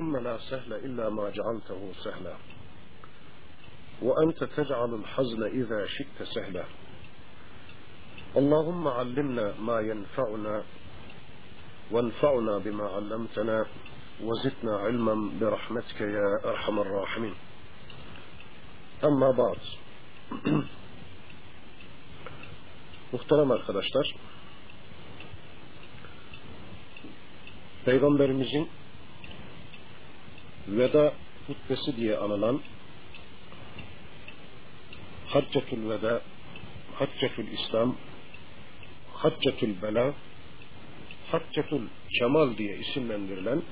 اللهم لا سهل إلا ما جعلته سهلا. وأنت تجعل الحزن إذا شئت سهلا. اللهم علمنا ما ينفعنا وانفعنا بما علمتنا وزدنا علما برحمتك يا أرحم الراحمين. أما بعد. Muhterem arkadaşlar, Peygamberimizin veda hutbesi diye anılan Haccetül Veda, Haccetül İslam, Haccetül Bela, Haccetül Kemal diye isimlendirilen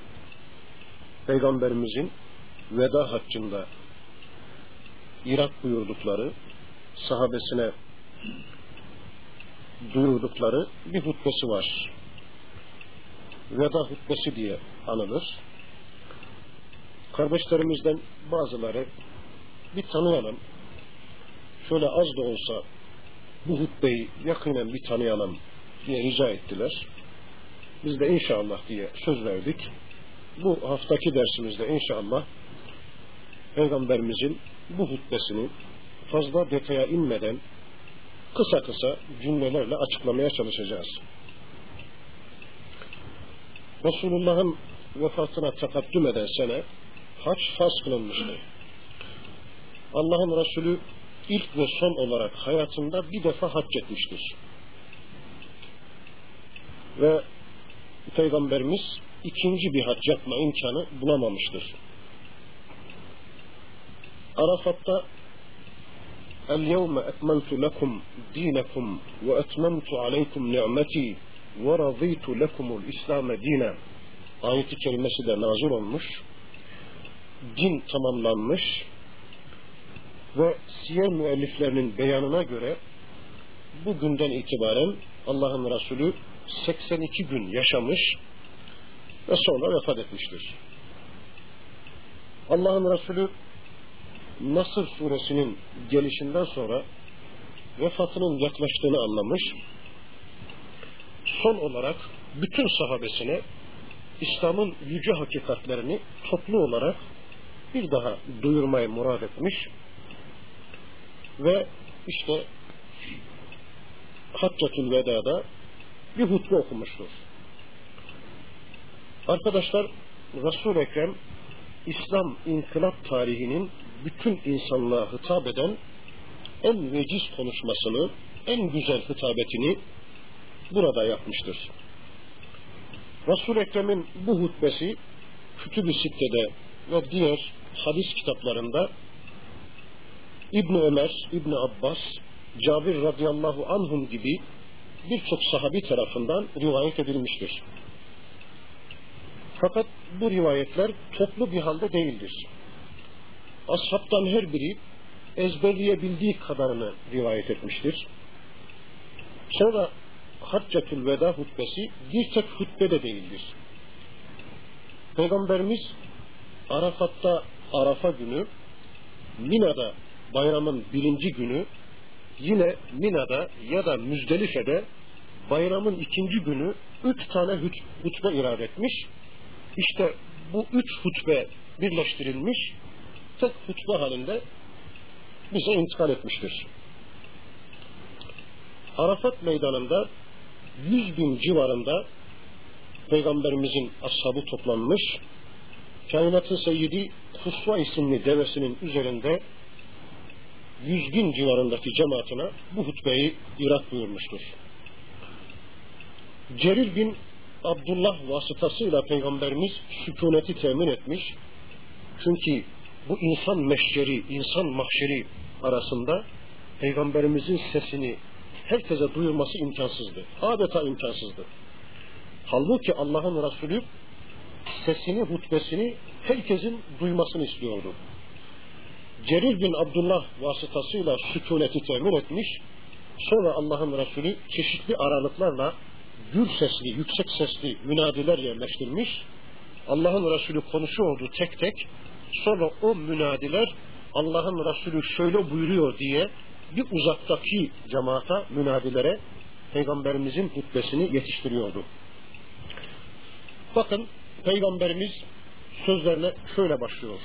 Peygamberimizin veda haccında Irak buyurdukları, sahabesine duyurdukları bir hutbesi var. Veda hutbesi diye anılır. Kardeşlerimizden bazıları bir tanıyalım. Şöyle az da olsa bu hutbeyi yakinen bir tanıyalım diye rica ettiler. Biz de inşallah diye söz verdik. Bu haftaki dersimizde inşallah Peygamberimizin bu hutbesini fazla detaya inmeden kısa kısa cümlelerle açıklamaya çalışacağız. Resulullah'ın vefatına takaddüm eden sene haç farz kılınmıştı. Allah'ın Resulü ilk ve son olarak hayatında bir defa hac etmiştir. Ve Peygamberimiz ikinci bir hac yapma imkanı bulamamıştır. Arafat'ta اليوم أكملت لكم دينكم وأتممت عليكم نعمتي ورضيت لكم الإسلام دينا ayeti kelimesi de nazil olmuş. Din tamamlanmış ve siyer müelliflerinin beyanına göre bu günden itibaren Allah'ın Resulü 82 gün yaşamış ve sonra vefat etmiştir. Allah'ın Resulü Nasır suresinin gelişinden sonra vefatının yaklaştığını anlamış. Son olarak bütün sahabesine İslam'ın yüce hakikatlerini toplu olarak bir daha duyurmayı murad etmiş ve işte Haccatül Veda'da bir hutbe okumuştur. Arkadaşlar resul Ekrem İslam inkılap tarihinin bütün insanlığa hitap eden en veciz konuşmasını, en güzel hitabetini burada yapmıştır. resul Ekrem'in bu hutbesi Kütüb-i Sitte'de ve diğer hadis kitaplarında İbn Ömer, İbn Abbas, Cabir radıyallahu anhum gibi birçok sahabi tarafından rivayet edilmiştir. Fakat bu rivayetler toplu bir halde değildir ashabtan her biri ezberleyebildiği kadarını rivayet etmiştir. Sonra Haccetül Veda hutbesi bir tek hutbede değildir. Peygamberimiz Arafat'ta Arafa günü, Mina'da bayramın birinci günü, yine Mina'da ya da Müzdelife'de bayramın ikinci günü üç tane hutbe irade etmiş. İşte bu üç hutbe birleştirilmiş tek hutbe halinde bize intikal etmiştir. Arafat meydanında 100 bin civarında Peygamberimizin ashabı toplanmış. Kainatın seyyidi Kusva isimli devesinin üzerinde 100 bin civarındaki cemaatine bu hutbeyi irak buyurmuştur. Cerir bin Abdullah vasıtasıyla Peygamberimiz sükuneti temin etmiş. Çünkü bu insan meşceri, insan mahşeri arasında Peygamberimizin sesini herkese duyurması imkansızdı. Adeta imkansızdı. Halbuki Allah'ın Resulü sesini, hutbesini herkesin duymasını istiyordu. Cerir bin Abdullah vasıtasıyla sükuneti temin etmiş, sonra Allah'ın Resulü çeşitli aralıklarla gür sesli, yüksek sesli münadiler yerleştirmiş, Allah'ın Resulü konuşuyordu tek tek, Sonra o münadiler Allah'ın Resulü şöyle buyuruyor diye bir uzaktaki cemaata, münadilere Peygamberimizin hutbesini yetiştiriyordu. Bakın Peygamberimiz sözlerine şöyle başlıyor.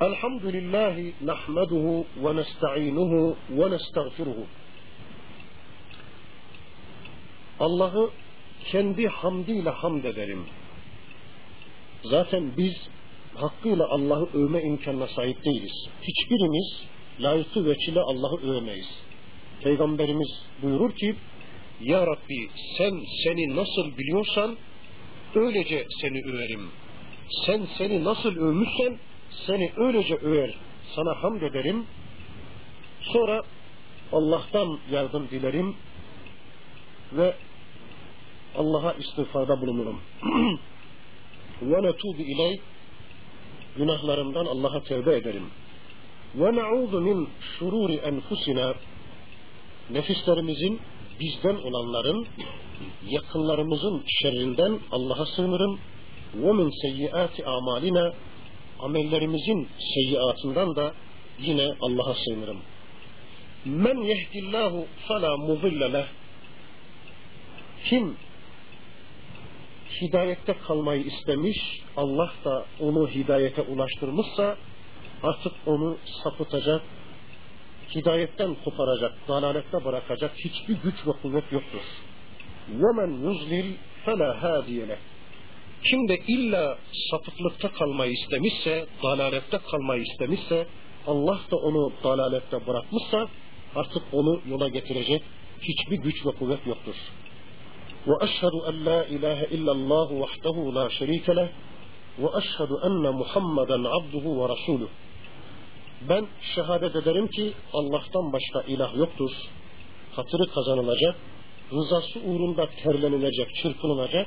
Elhamdülillahi nahmeduhu ve nesta'inuhu ve nestağfiruhu. Allah'ı kendi hamdiyle hamd ederim. Zaten biz hakkıyla Allah'ı övme imkanına sahip değiliz. Hiçbirimiz layıkı veçile Allah'ı övmeyiz. Peygamberimiz buyurur ki Ya Rabbi sen seni nasıl biliyorsan öylece seni överim. Sen seni nasıl övmüşsen seni öylece över. Sana hamd ederim. Sonra Allah'tan yardım dilerim ve Allah'a istiğfarda bulunurum. ve netubu ileyh günahlarımdan Allah'a tevbe ederim. Ve na'udhu min şururi enfusina nefislerimizin bizden olanların yakınlarımızın şerrinden Allah'a sığınırım. Ve min seyyiati amalina amellerimizin seyyiatından da yine Allah'a sığınırım. Men yehdillahu fela mudille leh kim hidayette kalmayı istemiş, Allah da onu hidayete ulaştırmışsa artık onu sapıtacak, hidayetten koparacak, dalalette bırakacak hiçbir güç ve kuvvet yoktur. وَمَنْ يُزْلِلْ فَلَا هَادِيَ kim de illa sapıklıkta kalmayı istemişse, dalalette kalmayı istemişse, Allah da onu dalalette bırakmışsa artık onu yola getirecek hiçbir güç ve kuvvet yoktur. وأشهد أن لا إله إلا الله وحده لا شريك له وأشهد أن محمدا عبده ورسوله Ben şehadet ederim ki Allah'tan başka ilah yoktur. Hatırı kazanılacak, rızası uğrunda terlenilecek, çırpınılacak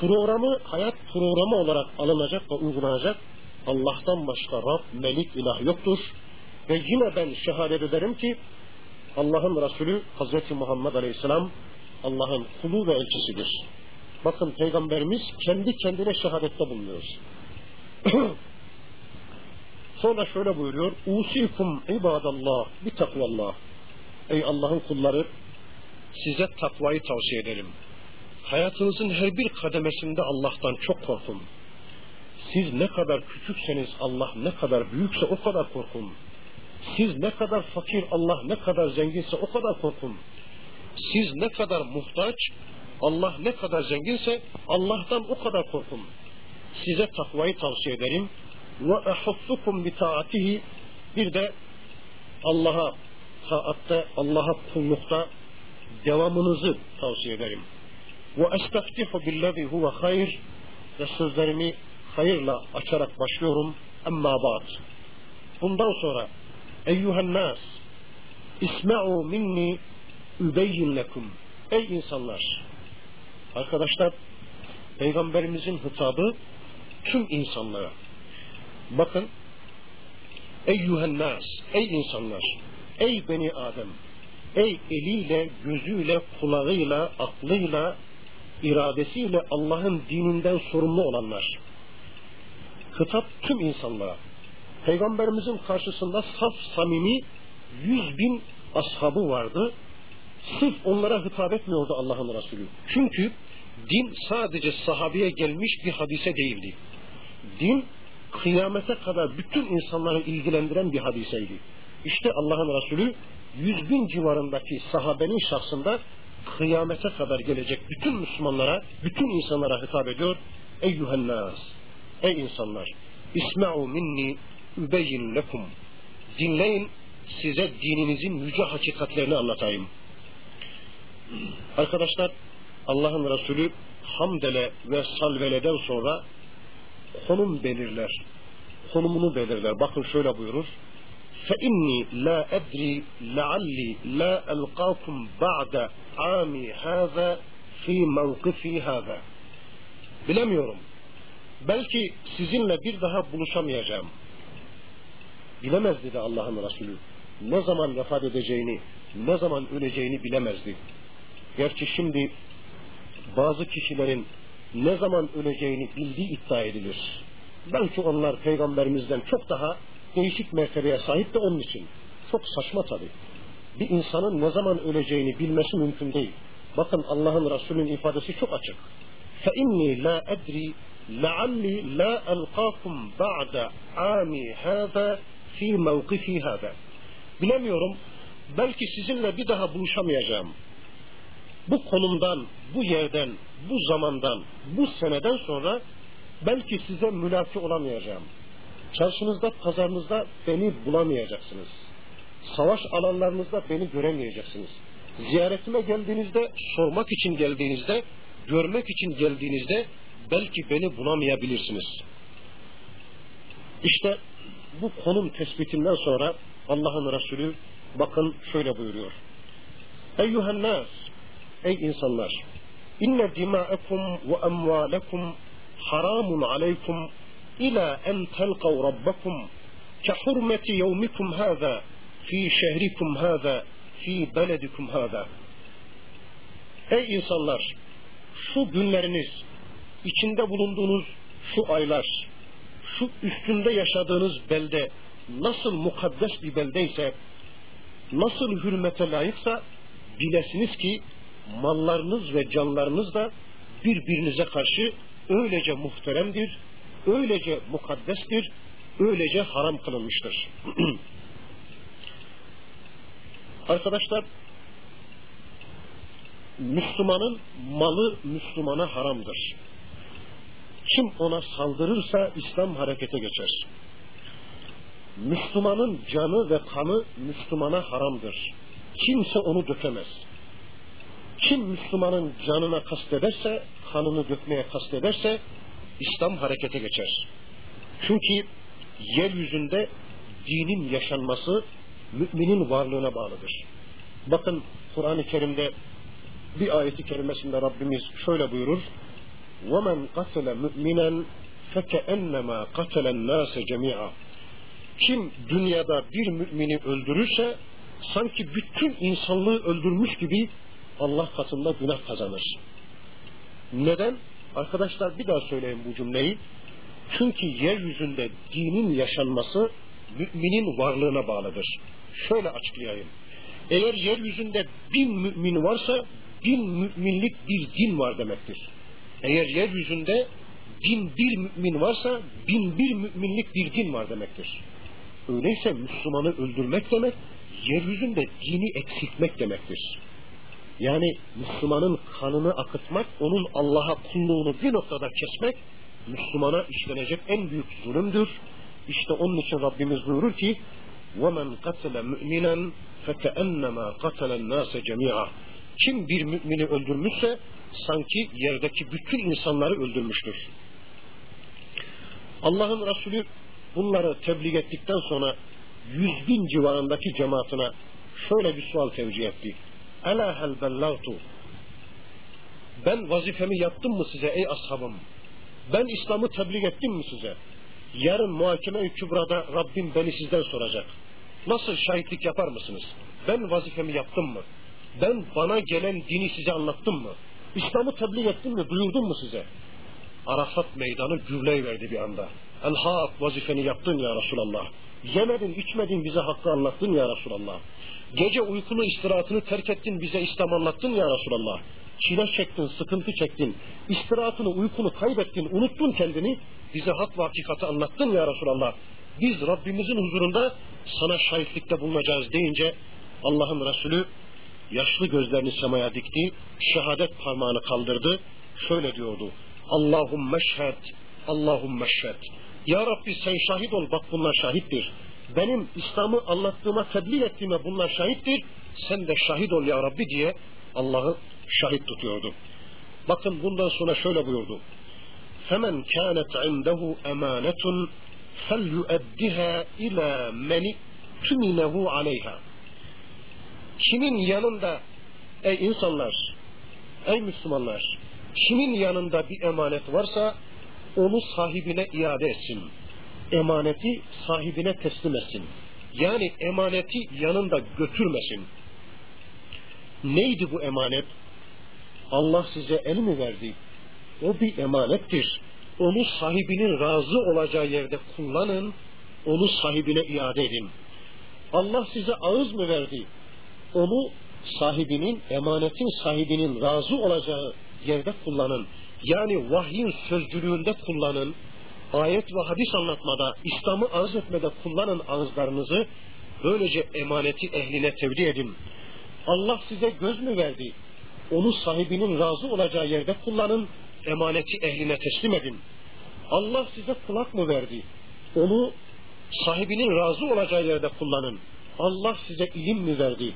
programı hayat programı olarak alınacak ve uygulanacak Allah'tan başka Rab, Melik, ilah yoktur. Ve yine ben şehadet ederim ki Allah'ın Resulü Hazreti Muhammed Aleyhisselam Allah'ın kulu ve elçisidir. Bakın Peygamberimiz kendi kendine şehadette bulunuyor. Sonra şöyle buyuruyor. Usikum ibadallah bir takvallah. Ey Allah'ın kulları size takvayı tavsiye ederim. Hayatınızın her bir kademesinde Allah'tan çok korkun. Siz ne kadar küçükseniz Allah ne kadar büyükse o kadar korkun. Siz ne kadar fakir Allah ne kadar zenginse o kadar korkun. Siz ne kadar muhtaç, Allah ne kadar zenginse Allah'tan o kadar korkun. Size takvayı tavsiye ederim. Ve ehuffukum bi bir de Allah'a taatte, Allah'a kullukta devamınızı tavsiye ederim. Ve estaftihu billezi huve hayr ve sözlerimi hayırla açarak başlıyorum. Emma ba'd. Bundan sonra eyyühen nas isma'u minni übeyyin lekum. Ey insanlar! Arkadaşlar, Peygamberimizin hitabı tüm insanlara. Bakın, Eyyühen nas, ey insanlar, ey beni Adem, ey eliyle, gözüyle, kulağıyla, aklıyla, iradesiyle Allah'ın dininden sorumlu olanlar. Hitap tüm insanlara. Peygamberimizin karşısında saf samimi yüz bin ashabı vardı sırf onlara hitap etmiyordu Allah'ın Resulü. Çünkü din sadece sahabeye gelmiş bir hadise değildi. Din kıyamete kadar bütün insanları ilgilendiren bir hadiseydi. İşte Allah'ın Resulü yüz bin civarındaki sahabenin şahsında kıyamete kadar gelecek bütün Müslümanlara, bütün insanlara hitap ediyor. Eyyühen nas, ey insanlar, isma'u minni übeyyin lekum. Dinleyin, size dininizin yüce hakikatlerini anlatayım. Arkadaşlar Allah'ın Resulü hamdele ve salveleden sonra konum belirler. Konumunu belirler. Bakın şöyle buyurur. فَاِنِّي لَا اَدْرِي لَعَلِّي لَا أَلْقَاكُمْ بَعْدَ عَامِ هَذَا فِي مَوْقِفِي هَذَا Bilemiyorum. Belki sizinle bir daha buluşamayacağım. Bilemez dedi Allah'ın Resulü. Ne zaman vefat edeceğini, ne zaman öleceğini bilemezdi. Gerçi şimdi bazı kişilerin ne zaman öleceğini bildiği iddia edilir. Belki onlar peygamberimizden çok daha değişik mertebeye sahip de onun için. Çok saçma tabi. Bir insanın ne zaman öleceğini bilmesi mümkün değil. Bakın Allah'ın Resulü'nün ifadesi çok açık. فَاِنِّي لَا اَدْرِي لعلي لا ألقاكم بعد عامي هذا fi mevkifi hâbe. Bilemiyorum, belki sizinle bir daha buluşamayacağım. Bu konumdan, bu yerden, bu zamandan, bu seneden sonra belki size mülaki olamayacağım. Çarşınızda, pazarınızda beni bulamayacaksınız. Savaş alanlarınızda beni göremeyeceksiniz. Ziyaretime geldiğinizde, sormak için geldiğinizde, görmek için geldiğinizde belki beni bulamayabilirsiniz. İşte bu konum tespitinden sonra Allah'ın Resulü bakın şöyle buyuruyor. Eyyühen nas, ey insanlar, inne dima'ekum ve emvalekum haramun aleykum en telkav rabbakum ke hurmeti yevmikum hâzâ fi şehrikum hâzâ fi beledikum hâzâ. Ey insanlar, şu günleriniz, içinde bulunduğunuz şu aylar, şu üstünde yaşadığınız belde nasıl mukaddes bir beldeyse, nasıl hürmete layıksa bilesiniz ki mallarınız ve canlarınız da birbirinize karşı öylece muhteremdir, öylece mukaddestir, öylece haram kılınmıştır. Arkadaşlar, Müslümanın malı Müslümana haramdır. Kim ona saldırırsa İslam harekete geçer. Müslümanın canı ve kanı Müslümana haramdır. Kimse onu dökemez. Kim Müslümanın canına kastederse, kanını dökmeye kastederse İslam harekete geçer. Çünkü yeryüzünde dinin yaşanması müminin varlığına bağlıdır. Bakın Kur'an-ı Kerim'de bir ayeti kerimesinde Rabbimiz şöyle buyurur. وَمَنْ قَتَلَ مُؤْمِنًا فَكَأَنَّمَا قَتَلَ النَّاسَ جَمِيعًا Kim dünyada bir mümini öldürürse sanki bütün insanlığı öldürmüş gibi Allah katında günah kazanır. Neden? Arkadaşlar bir daha söyleyeyim bu cümleyi. Çünkü yeryüzünde dinin yaşanması müminin varlığına bağlıdır. Şöyle açıklayayım. Eğer yeryüzünde bin mümin varsa bin müminlik bir din var demektir. Eğer yeryüzünde bin bir mümin varsa bin bir müminlik bir din var demektir. Öyleyse Müslümanı öldürmek demek, yeryüzünde dini eksiltmek demektir. Yani Müslümanın kanını akıtmak, onun Allah'a kulluğunu bir noktada kesmek, Müslümana işlenecek en büyük zulümdür. İşte onun için Rabbimiz buyurur ki, وَمَنْ قَتَلَ مُؤْمِنًا فَكَأَنَّمَا قَتَلَ النَّاسَ جَمِيعًا Kim bir mümini öldürmüşse, sanki yerdeki bütün insanları öldürmüştür. Allah'ın Resulü bunları tebliğ ettikten sonra yüz bin civarındaki cemaatine şöyle bir sual tevcih etti. Ela hel bellagtu. Ben vazifemi yaptım mı size ey ashabım? Ben İslam'ı tebliğ ettim mi size? Yarın muhakeme-i kübrada Rabbim beni sizden soracak. Nasıl şahitlik yapar mısınız? Ben vazifemi yaptım mı? Ben bana gelen dini size anlattım mı? İslam'ı tebliğ ettim mi? Duyurdum mu size? Arafat meydanı gürleyiverdi bir anda. El vazifeni yaptın ya Resulallah. Yemedin, içmedin bize hakkı anlattın ya Resulallah. Gece uykunu, istirahatını terk ettin bize İslam anlattın ya Resulallah. Çile çektin, sıkıntı çektin. İstirahatını, uykunu kaybettin, unuttun kendini. Bize hak ve hakikati anlattın ya Resulallah. Biz Rabbimizin huzurunda sana şahitlikte bulunacağız deyince Allah'ın Resulü yaşlı gözlerini semaya dikti, şehadet parmağını kaldırdı, şöyle diyordu. Allahum meşhed, Allahum meşhed. Ya Rabbi sen şahit ol, bak bunlar şahittir Benim İslam'ı anlattığıma, tebliğ ettiğime bunlar şahittir. Sen de şahit ol ya Rabbi diye Allah'ı şahit tutuyordu. Bakın bundan sonra şöyle buyurdu. Femen kânet indehu emanetun فَلْيُؤَدِّهَا اِلَى مَنِ تُمِنَهُ aleyha. Kimin yanında ey insanlar, ey Müslümanlar, kimin yanında bir emanet varsa onu sahibine iade etsin. Emaneti sahibine teslim etsin. Yani emaneti yanında götürmesin. Neydi bu emanet? Allah size el mi verdi? O bir emanettir. Onu sahibinin razı olacağı yerde kullanın, onu sahibine iade edin. Allah size ağız mı verdi? onu sahibinin, emanetin sahibinin razı olacağı yerde kullanın. Yani vahyin sözcülüğünde kullanın, ayet ve hadis anlatmada, İslam'ı arz etmede kullanın ağızlarınızı, böylece emaneti ehline tevdi edin. Allah size göz mü verdi? Onu sahibinin razı olacağı yerde kullanın, emaneti ehline teslim edin. Allah size kulak mı verdi? Onu sahibinin razı olacağı yerde kullanın. Allah size ilim mi verdi?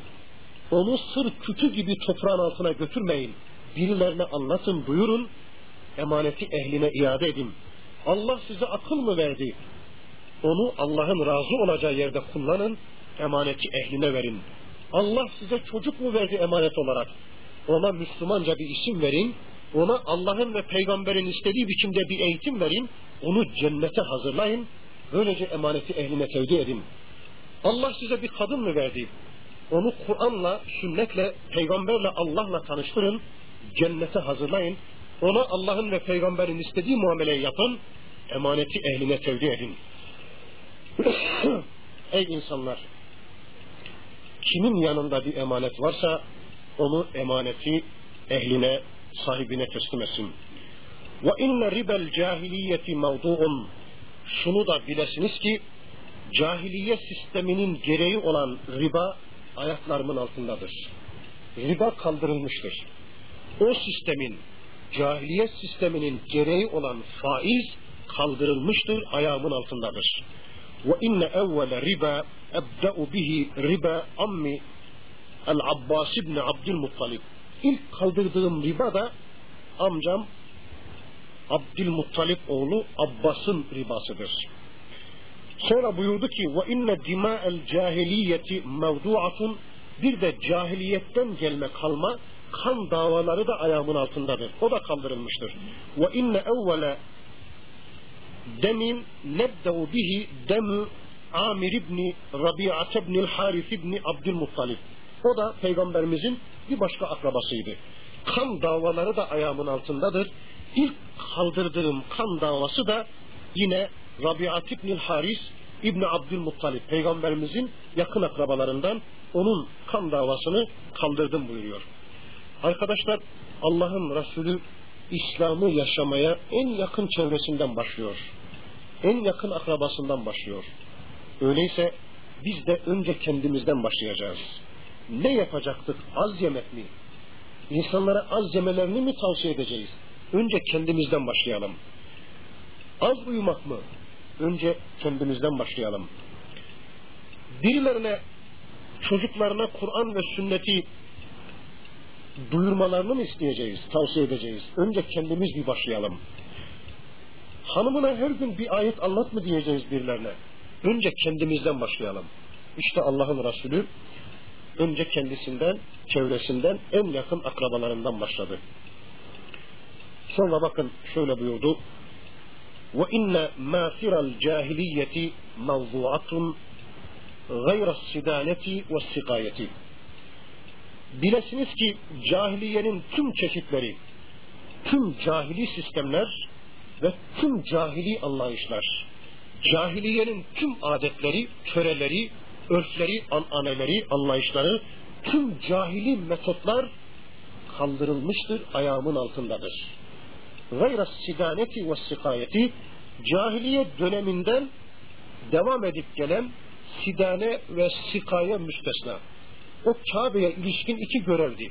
Onu sır kütü gibi toprağın altına götürmeyin. Birilerine anlatın, buyurun. Emaneti ehline iade edin. Allah size akıl mı verdi? Onu Allah'ın razı olacağı yerde kullanın. Emaneti ehline verin. Allah size çocuk mu verdi emanet olarak? Ona Müslümanca bir isim verin. Ona Allah'ın ve peygamberin istediği biçimde bir eğitim verin. Onu cennete hazırlayın. Böylece emaneti ehline tevdi edin. Allah size bir kadın mı verdi? Onu Kur'an'la, sünnetle, peygamberle, Allah'la tanıştırın. Cennete hazırlayın. Ona Allah'ın ve peygamberin istediği muameleyi yapın. Emaneti ehline tevdi edin. Ey insanlar! Kimin yanında bir emanet varsa onu emaneti ehline, sahibine teslim etsin. Ve inne ribel cahiliyeti mevdu'un şunu da bilesiniz ki cahiliye sisteminin gereği olan riba ayaklarımın altındadır. Riba kaldırılmıştır. O sistemin, cahiliye sisteminin gereği olan faiz kaldırılmıştır, ayağımın altındadır. Ve inne evvele riba ebde'u bihi riba ammi el-Abbas ibn Abdülmuttalib. İlk kaldırdığım riba da amcam Abdülmuttalip oğlu Abbas'ın ribasıdır. Sonra buyurdu ki ve inne dima'el cahiliyeti mevdu'atun bir de cahiliyetten gelme kalma kan davaları da ayağımın altındadır. O da kaldırılmıştır. Ve inne evvele demin nebde'u bihi demu Amir ibni Rabi'at ibni Harith ibni Abdülmuttalib. O da peygamberimizin bir başka akrabasıydı. Kan davaları da ayağımın altındadır. İlk kaldırdığım kan davası da yine Rabiat İbnül Haris İbni Abdülmuttalip peygamberimizin yakın akrabalarından onun kan davasını kaldırdım buyuruyor. Arkadaşlar Allah'ın Resulü İslam'ı yaşamaya en yakın çevresinden başlıyor. En yakın akrabasından başlıyor. Öyleyse biz de önce kendimizden başlayacağız. Ne yapacaktık? Az yemek mi? İnsanlara az yemelerini mi tavsiye edeceğiz? Önce kendimizden başlayalım. Az uyumak mı? Önce kendimizden başlayalım. Birilerine, çocuklarına Kur'an ve sünneti duyurmalarını mı isteyeceğiz, tavsiye edeceğiz? Önce kendimiz bir başlayalım. Hanımına her gün bir ayet anlat mı diyeceğiz birilerine? Önce kendimizden başlayalım. İşte Allah'ın Resulü önce kendisinden, çevresinden, en yakın akrabalarından başladı. Sonra bakın şöyle buyurdu. Mâfiral cahiliyeti mevzuatun gayra sidaneti ve sikayeti. Bilesiniz ki cahiliyenin tüm çeşitleri, tüm cahili sistemler ve tüm cahili anlayışlar, cahiliyenin tüm adetleri, töreleri, örfleri, ananeleri, anlayışları, tüm cahili metotlar kaldırılmıştır, ayağımın altındadır gayra siganeti ve sikayeti cahiliye döneminden devam edip gelen sidane ve sikaye müstesna. O Kabe'ye ilişkin iki görevdi.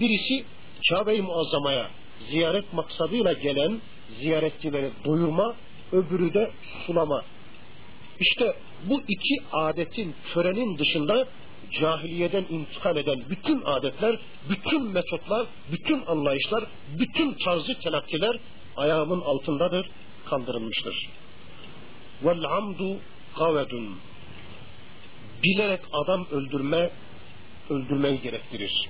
Birisi Kabe-i Muazzama'ya ziyaret maksadıyla gelen ziyaretçileri doyurma, öbürü de sulama. İşte bu iki adetin, törenin dışında cahiliyeden intikal eden bütün adetler, bütün metotlar, bütün anlayışlar, bütün tarzı telakkiler ayağımın altındadır, kaldırılmıştır. Vel amdu. Bilerek adam öldürme, öldürmeyi gerektirir.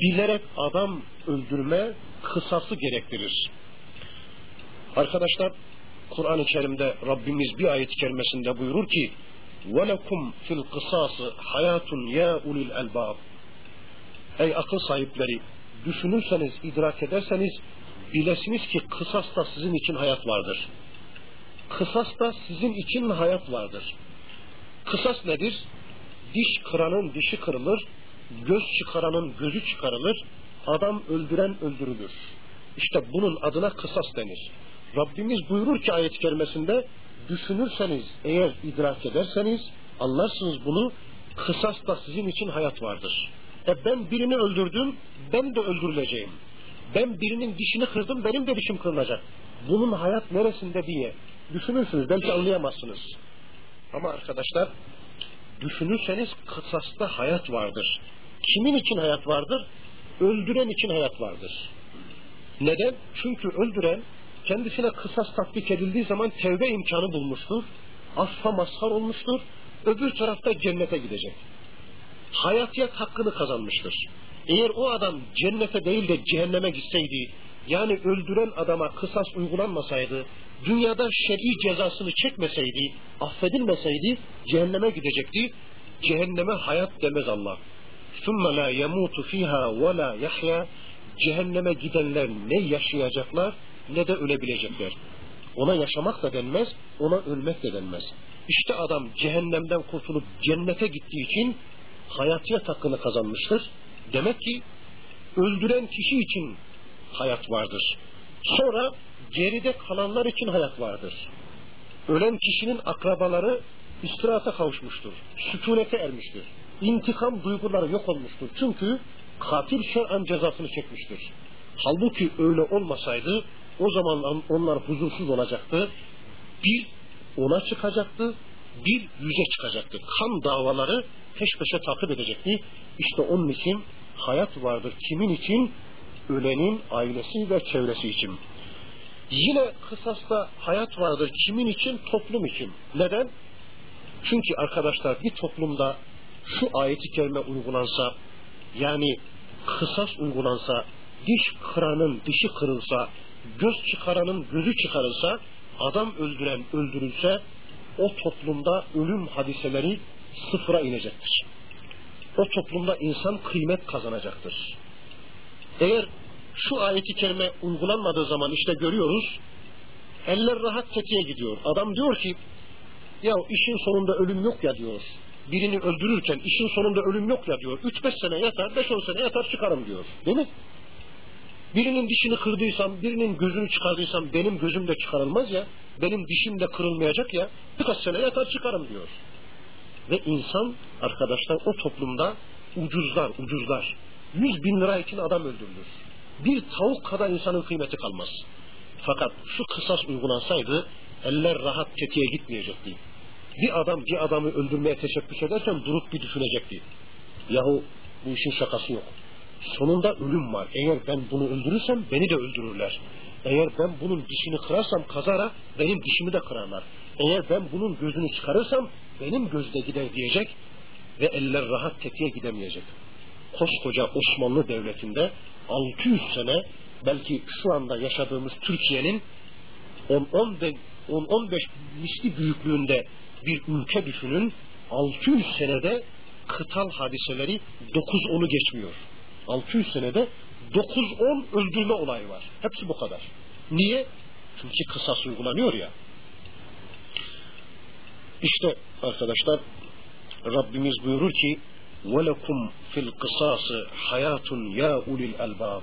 Bilerek adam öldürme, kısası gerektirir. Arkadaşlar, Kur'an-ı Kerim'de Rabbimiz bir ayet-i kerimesinde buyurur ki وَلَكُمْ fil الْقِصَاصِ hayatun ya ulil elbab. Ey akıl sahipleri, düşünürseniz, idrak ederseniz bilesiniz ki kısasta sizin için hayat vardır. Kısasta sizin için hayat vardır. Kısas nedir? Diş kıranın dişi kırılır, göz çıkaranın gözü çıkarılır, adam öldüren öldürülür. İşte bunun adına kısas denir. Rabbimiz buyurur ki ayet-i kerimesinde düşünürseniz, eğer idrak ederseniz anlarsınız bunu kısas da sizin için hayat vardır. E ben birini öldürdüm, ben de öldürüleceğim. Ben birinin dişini kırdım, benim de dişim kırılacak. Bunun hayat neresinde diye düşünürsünüz, belki anlayamazsınız. Ama arkadaşlar, düşünürseniz kısasta hayat vardır. Kimin için hayat vardır? Öldüren için hayat vardır. Neden? Çünkü öldüren kendisine kısas tatbik edildiği zaman tevbe imkanı bulmuştur. Affa mazhar olmuştur. Öbür tarafta cennete gidecek. Hayatiyet hakkını kazanmıştır. Eğer o adam cennete değil de cehenneme gitseydi, yani öldüren adama kısas uygulanmasaydı, dünyada şer'i cezasını çekmeseydi, affedilmeseydi cehenneme gidecekti. Cehenneme hayat demez Allah. ثُمَّ لَا يَمُوتُ ف۪يهَا وَلَا يَحْيَا Cehenneme gidenler ne yaşayacaklar ne de ölebilecekler. Ona yaşamak da denmez, ona ölmek de denmez. İşte adam cehennemden kurtulup cennete gittiği için hayatiyet hakkını kazanmıştır. Demek ki öldüren kişi için hayat vardır. Sonra geride kalanlar için hayat vardır. Ölen kişinin akrabaları istirahata kavuşmuştur. Sükunete ermiştir. İntikam duyguları yok olmuştur. Çünkü katil şer'an cezasını çekmiştir. Halbuki öyle olmasaydı o zaman onlar huzursuz olacaktı. Bir ona çıkacaktı, bir yüze çıkacaktı. Kan davaları peş peşe takip edecekti. İşte onun için hayat vardır. Kimin için? Ölenin ailesi ve çevresi için. Yine kısasta hayat vardır. Kimin için? Toplum için. Neden? Çünkü arkadaşlar bir toplumda şu ayeti kerime uygulansa, yani kısas uygulansa, diş kıranın dişi kırılsa, göz çıkaranın gözü çıkarılsa, adam öldüren öldürülse, o toplumda ölüm hadiseleri sıfıra inecektir. O toplumda insan kıymet kazanacaktır. Eğer şu ayeti kerime uygulanmadığı zaman işte görüyoruz, eller rahat tetiğe gidiyor. Adam diyor ki, ya işin sonunda ölüm yok ya diyor. Birini öldürürken işin sonunda ölüm yok ya diyor. 3-5 sene yatar, 5-10 sene yatar çıkarım diyor. Değil mi? Birinin dişini kırdıysam, birinin gözünü çıkardıysam benim gözüm de çıkarılmaz ya. Benim dişim de kırılmayacak ya. Birkaç sene yatar çıkarım diyor. Ve insan arkadaşlar o toplumda ucuzlar, ucuzlar. Yüz bin lira için adam öldürülür. Bir tavuk kadar insanın kıymeti kalmaz. Fakat şu kısas uygulansaydı eller rahat tetiğe gitmeyecekti. Bir adam bir adamı öldürmeye teşebbüs ederken durup bir düşünecekti. Yahu bu işin şakası yok. Sonunda ölüm var. Eğer ben bunu öldürürsem beni de öldürürler. Eğer ben bunun dişini kırarsam kazara benim dişimi de kırarlar. Eğer ben bunun gözünü çıkarırsam benim gözde gider diyecek ve eller rahat tetiğe gidemeyecek. Koskoca Osmanlı Devleti'nde 600 sene belki şu anda yaşadığımız Türkiye'nin 10-15 misli büyüklüğünde bir ülke düşünün 600 senede kıtal hadiseleri 9-10'u geçmiyor. 600 senede 9-10 öldürme olayı var. Hepsi bu kadar. Niye? Çünkü kısas uygulanıyor ya. İşte arkadaşlar Rabbimiz buyurur ki وَلَكُمْ fil kısası hayatun ya ulil albab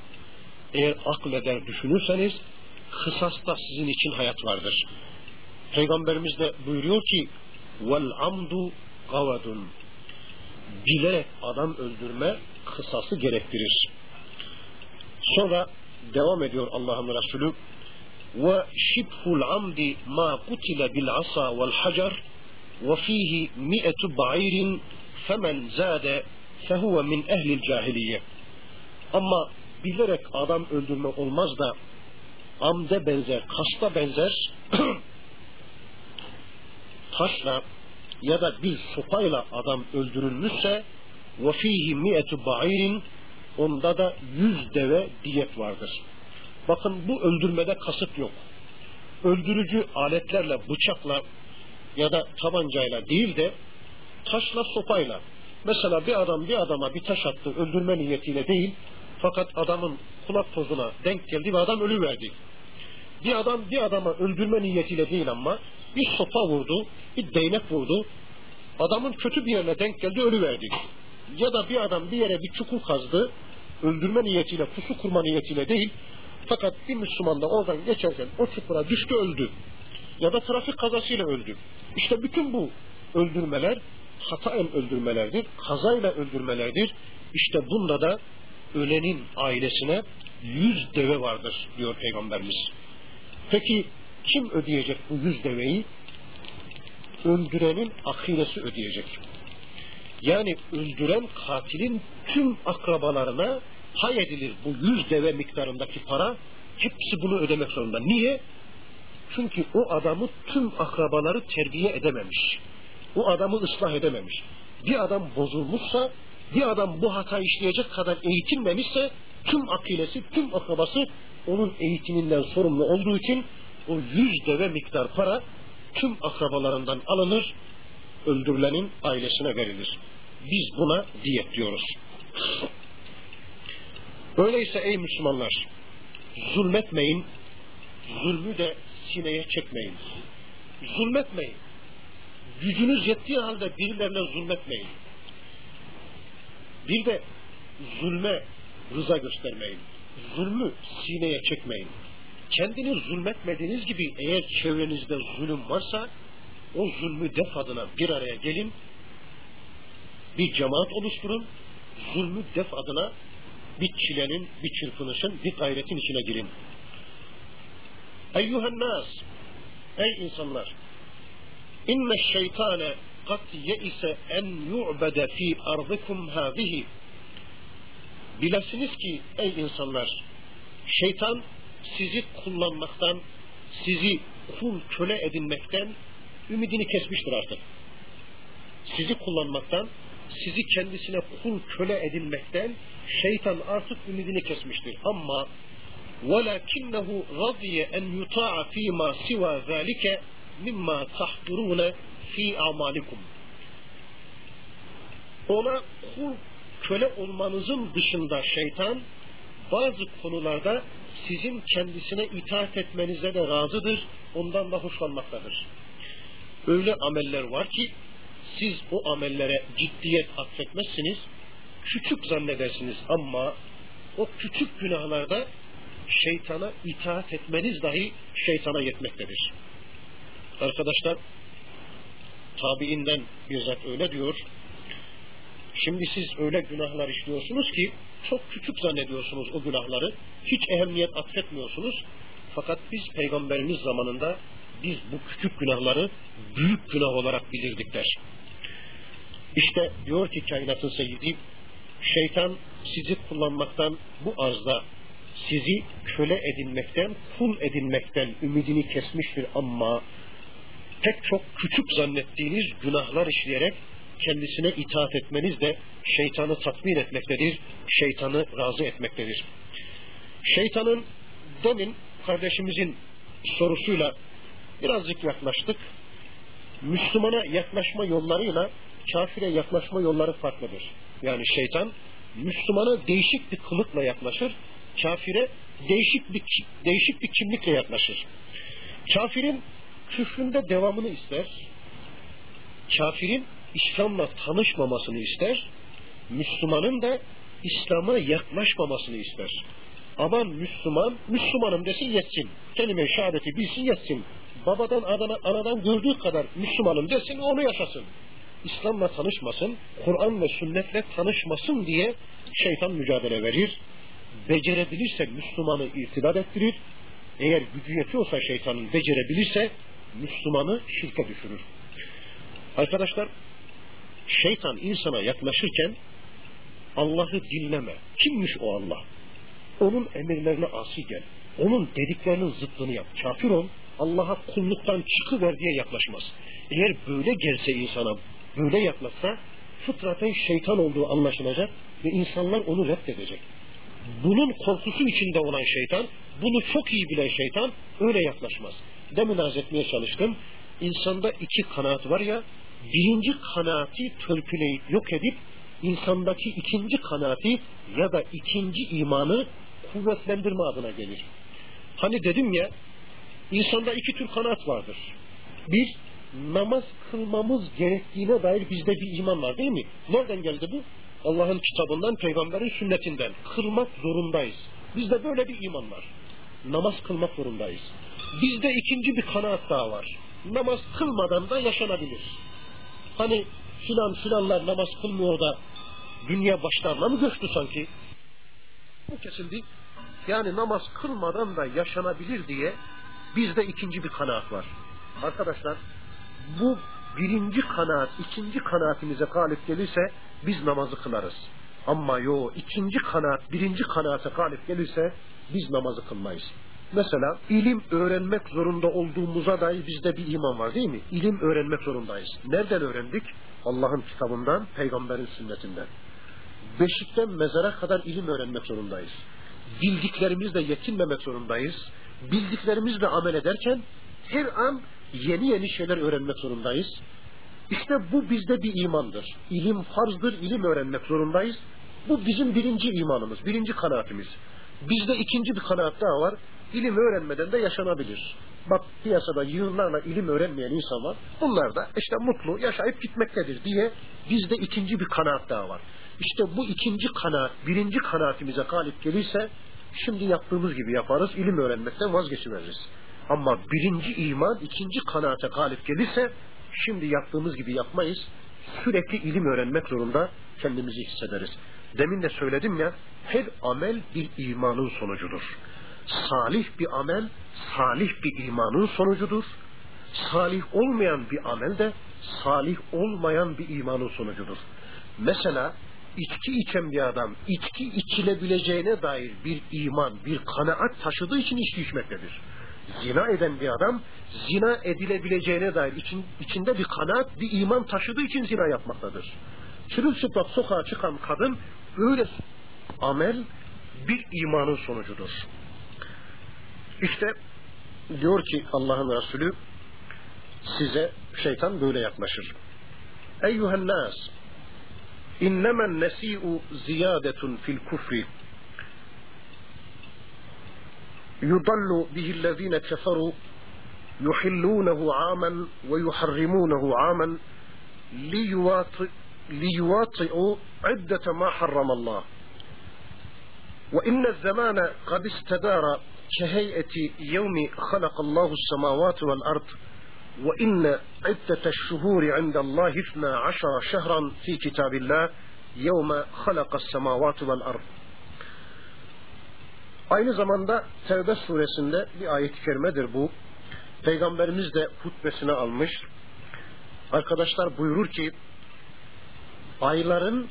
Eğer akleder düşünürseniz kısasta sizin için hayat vardır. Peygamberimiz de buyuruyor ki vel amdu gavadun bilerek adam öldürme kısası gerektirir. Sonra devam ediyor Allah'ın Resulü ve şibhul amdi ma kutile bil asa vel hacer ve fihi mi'etu ba'irin femen zade fehuve min ehlil cahiliye. Ama bilerek adam öldürme olmaz da amde benzer, kasta benzer taşla ya da bir sopayla adam öldürülmüşse fihi mi'etu ba'irin onda da yüz deve diyet vardır. Bakın bu öldürmede kasıt yok. Öldürücü aletlerle, bıçakla ya da tabancayla değil de taşla, sopayla. Mesela bir adam bir adama bir taş attı öldürme niyetiyle değil fakat adamın kulak tozuna denk geldi ve adam ölü verdi. Bir adam bir adama öldürme niyetiyle değil ama bir sopa vurdu, bir değnek vurdu. Adamın kötü bir yerine denk geldi, ölü verdi. Ya da bir adam bir yere bir çukur kazdı, öldürme niyetiyle, pusu kurma niyetiyle değil, Fakat bir Müslüman da oradan geçerken o çukura düştü öldü. Ya da trafik kazasıyla öldü. İşte bütün bu öldürmeler hataen öldürmelerdir. Kazayla öldürmelerdir. İşte bunda da ölenin ailesine yüz deve vardır diyor Peygamberimiz. Peki kim ödeyecek bu yüz deveyi? Öldürenin akilesi ödeyecek. Yani öldüren katilin tüm akrabalarına pay edilir bu yüz deve miktarındaki para. Hepsi bunu ödemek zorunda. Niye? Çünkü o adamı tüm akrabaları terbiye edememiş. O adamı ıslah edememiş. Bir adam bozulmuşsa, bir adam bu hata işleyecek kadar eğitilmemişse tüm akilesi, tüm akrabası onun eğitiminden sorumlu olduğu için o yüz deve miktar para tüm akrabalarından alınır, öldürülenin ailesine verilir. Biz buna diyet diyoruz. Öyleyse ey Müslümanlar, zulmetmeyin, zulmü de sineye çekmeyin. Zulmetmeyin. Gücünüz yettiği halde birilerine zulmetmeyin. Bir de zulme rıza göstermeyin. Zulmü sineye çekmeyin. Kendini zulmetmediğiniz gibi eğer çevrenizde zulüm varsa o zulmü def adına bir araya gelin, bir cemaat oluşturun, zulmü def adına bir çilenin, bir çırpınışın, bir gayretin içine girin. Eyyühen nas, ey insanlar, inne şeytane kat yeise en yu'bede fi ardikum hâzihi. Bilesiniz ki ey insanlar, şeytan sizi kullanmaktan, sizi kul köle edinmekten ümidini kesmiştir artık. Sizi kullanmaktan, sizi kendisine kul köle edinmekten şeytan artık ümidini kesmiştir. Ama وَلَكِنَّهُ رَضِيَ اَنْ يُطَاعَ ف۪ي مَا سِوَى ذَٰلِكَ mimma tahturuna fi amalikum. Ona kul köle olmanızın dışında şeytan bazı konularda sizin kendisine itaat etmenize de razıdır, ondan da hoşlanmaktadır. Öyle ameller var ki siz o amellere ciddiyet atfetmezsiniz, küçük zannedersiniz ama o küçük günahlarda şeytana itaat etmeniz dahi şeytana yetmektedir. Arkadaşlar tabiinden bir zat öyle diyor. Şimdi siz öyle günahlar işliyorsunuz ki çok küçük zannediyorsunuz o günahları. Hiç ehemmiyet atfetmiyorsunuz. Fakat biz peygamberimiz zamanında biz bu küçük günahları büyük günah olarak bilirdik der. İşte diyor ki kainatın seyyidi şeytan sizi kullanmaktan bu arzda sizi köle edinmekten, kul edinmekten ümidini kesmiştir ama pek çok küçük zannettiğiniz günahlar işleyerek kendisine itaat etmeniz de şeytanı tatmin etmektedir, şeytanı razı etmektedir. Şeytanın demin kardeşimizin sorusuyla birazcık yaklaştık. Müslümana yaklaşma yollarıyla kafire yaklaşma yolları farklıdır. Yani şeytan Müslümana değişik bir kılıkla yaklaşır, kafire değişik bir değişik bir kimlikle yaklaşır. Kafirin küfründe devamını ister. Kafirin İslam'la tanışmamasını ister. Müslümanın da İslam'a yaklaşmamasını ister. Aman Müslüman, Müslümanım desin yetsin. Kelime şehadeti bilsin yetsin. Babadan adana, anadan gördüğü kadar Müslümanım desin onu yaşasın. İslam'la tanışmasın, Kur'an ve sünnetle tanışmasın diye şeytan mücadele verir. Becerebilirse Müslümanı irtidat ettirir. Eğer gücü yetiyorsa şeytanın becerebilirse Müslümanı şirke düşürür. Arkadaşlar şeytan insana yaklaşırken Allah'ı dinleme. Kimmiş o Allah? Onun emirlerine asi gel. Onun dediklerinin zıttını yap. Kafir ol. Allah'a kulluktan çıkıver diye yaklaşmaz. Eğer böyle gelse insana, böyle yaklaşsa fıtraten şeytan olduğu anlaşılacak ve insanlar onu reddedecek. Bunun korkusu içinde olan şeytan, bunu çok iyi bilen şeytan öyle yaklaşmaz. Demin arz etmeye çalıştım. İnsanda iki kanaat var ya, birinci kanaati törpüleyip yok edip insandaki ikinci kanaati ya da ikinci imanı kuvvetlendirme adına gelir. Hani dedim ya insanda iki tür kanaat vardır. Bir, namaz kılmamız gerektiğine dair bizde bir iman var değil mi? Nereden geldi bu? Allah'ın kitabından, peygamberin sünnetinden. Kılmak zorundayız. Bizde böyle bir iman var. namaz kılmak zorundayız. Bizde ikinci bir kanaat daha var. Namaz kılmadan da yaşanabilir. Hani filan filanlar namaz kılmıyor da dünya başlarına mı göçtü sanki? Bu kesildi. Yani namaz kılmadan da yaşanabilir diye bizde ikinci bir kanaat var. Arkadaşlar bu birinci kanaat, ikinci kanaatimize galip gelirse biz namazı kılarız. Ama yo ikinci kanaat, birinci kanaate galip gelirse biz namazı kılmayız. Mesela ilim öğrenmek zorunda olduğumuza dair bizde bir iman var değil mi? İlim öğrenmek zorundayız. Nereden öğrendik? Allah'ın kitabından, peygamberin sünnetinden. Beşikten mezara kadar ilim öğrenmek zorundayız. Bildiklerimizle yetinmemek zorundayız. Bildiklerimizle amel ederken her an yeni yeni şeyler öğrenmek zorundayız. İşte bu bizde bir imandır. İlim farzdır, ilim öğrenmek zorundayız. Bu bizim birinci imanımız, birinci kanaatimiz. Bizde ikinci bir kanaat daha var. İlim öğrenmeden de yaşanabilir. Bak piyasada yığınlarla ilim öğrenmeyen insan var. Bunlar da işte mutlu yaşayıp gitmektedir diye bizde ikinci bir kanaat daha var. İşte bu ikinci kanaat, birinci kanaatimize galip gelirse şimdi yaptığımız gibi yaparız, ilim öğrenmekten vazgeçiveririz. Ama birinci iman, ikinci kanaate galip gelirse şimdi yaptığımız gibi yapmayız. Sürekli ilim öğrenmek zorunda kendimizi hissederiz. Demin de söyledim ya, her amel bir imanın sonucudur. Salih bir amel, salih bir imanın sonucudur. Salih olmayan bir amel de salih olmayan bir imanın sonucudur. Mesela içki içen bir adam içki içilebileceğine dair bir iman, bir kanaat taşıdığı için içki içmektedir. Zina eden bir adam zina edilebileceğine dair için, içinde bir kanaat, bir iman taşıdığı için zina yapmaktadır. Çırılçıplak sokağa çıkan kadın öyle amel bir imanın sonucudur. İşte diyor ki Allah'ın Resulü size şeytan böyle yaklaşır. Eyühen nas innemen nesi'u ziyadetun fil kufri yudallu bihillezine keferu yuhillunehu amen ve yuharrimunehu amen liyuvatı'u iddete ma harramallah وإن الزمان قد استدار كهيئة يوم خلق الله السماوات والأرض وإن عدة الشهور عند الله اثنا عشر شهرا في كتاب الله يوم خلق السماوات والأرض Aynı zamanda Tevbe suresinde bir ayet-i kerimedir bu. Peygamberimiz de hutbesine almış. Arkadaşlar buyurur ki ayların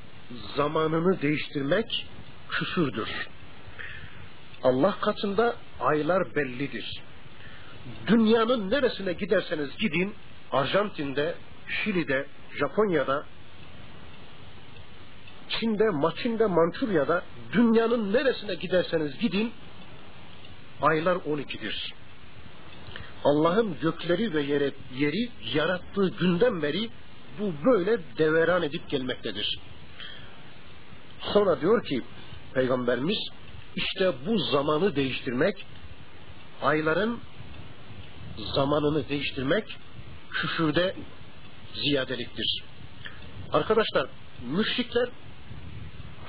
zamanını değiştirmek küfürdür. Allah katında aylar bellidir. Dünyanın neresine giderseniz gidin, Arjantin'de, Şili'de, Japonya'da, Çin'de, Maçin'de, Mançurya'da dünyanın neresine giderseniz gidin aylar 12'dir. Allah'ın gökleri ve yere, yeri yarattığı günden beri bu böyle deveran edip gelmektedir. Sonra diyor ki Peygamberimiz işte bu zamanı değiştirmek ayların zamanını değiştirmek küfürde ziyadeliktir. Arkadaşlar müşrikler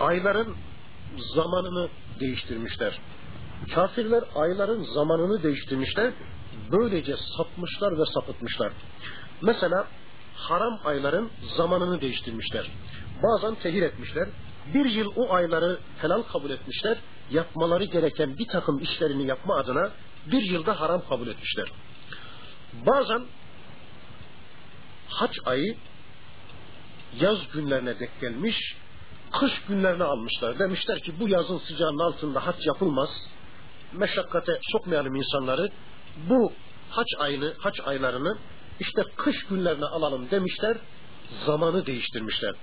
ayların zamanını değiştirmişler. Kafirler ayların zamanını değiştirmişler. Böylece sapmışlar ve sapıtmışlar. Mesela haram ayların zamanını değiştirmişler. Bazen tehir etmişler. Bir yıl o ayları helal kabul etmişler. Yapmaları gereken bir takım işlerini yapma adına bir yılda haram kabul etmişler. Bazen haç ayı yaz günlerine dek gelmiş, kış günlerini almışlar. Demişler ki bu yazın sıcağının altında haç yapılmaz. Meşakkate sokmayalım insanları. Bu haç ayını, haç aylarını işte kış günlerine alalım demişler. Zamanı değiştirmişler.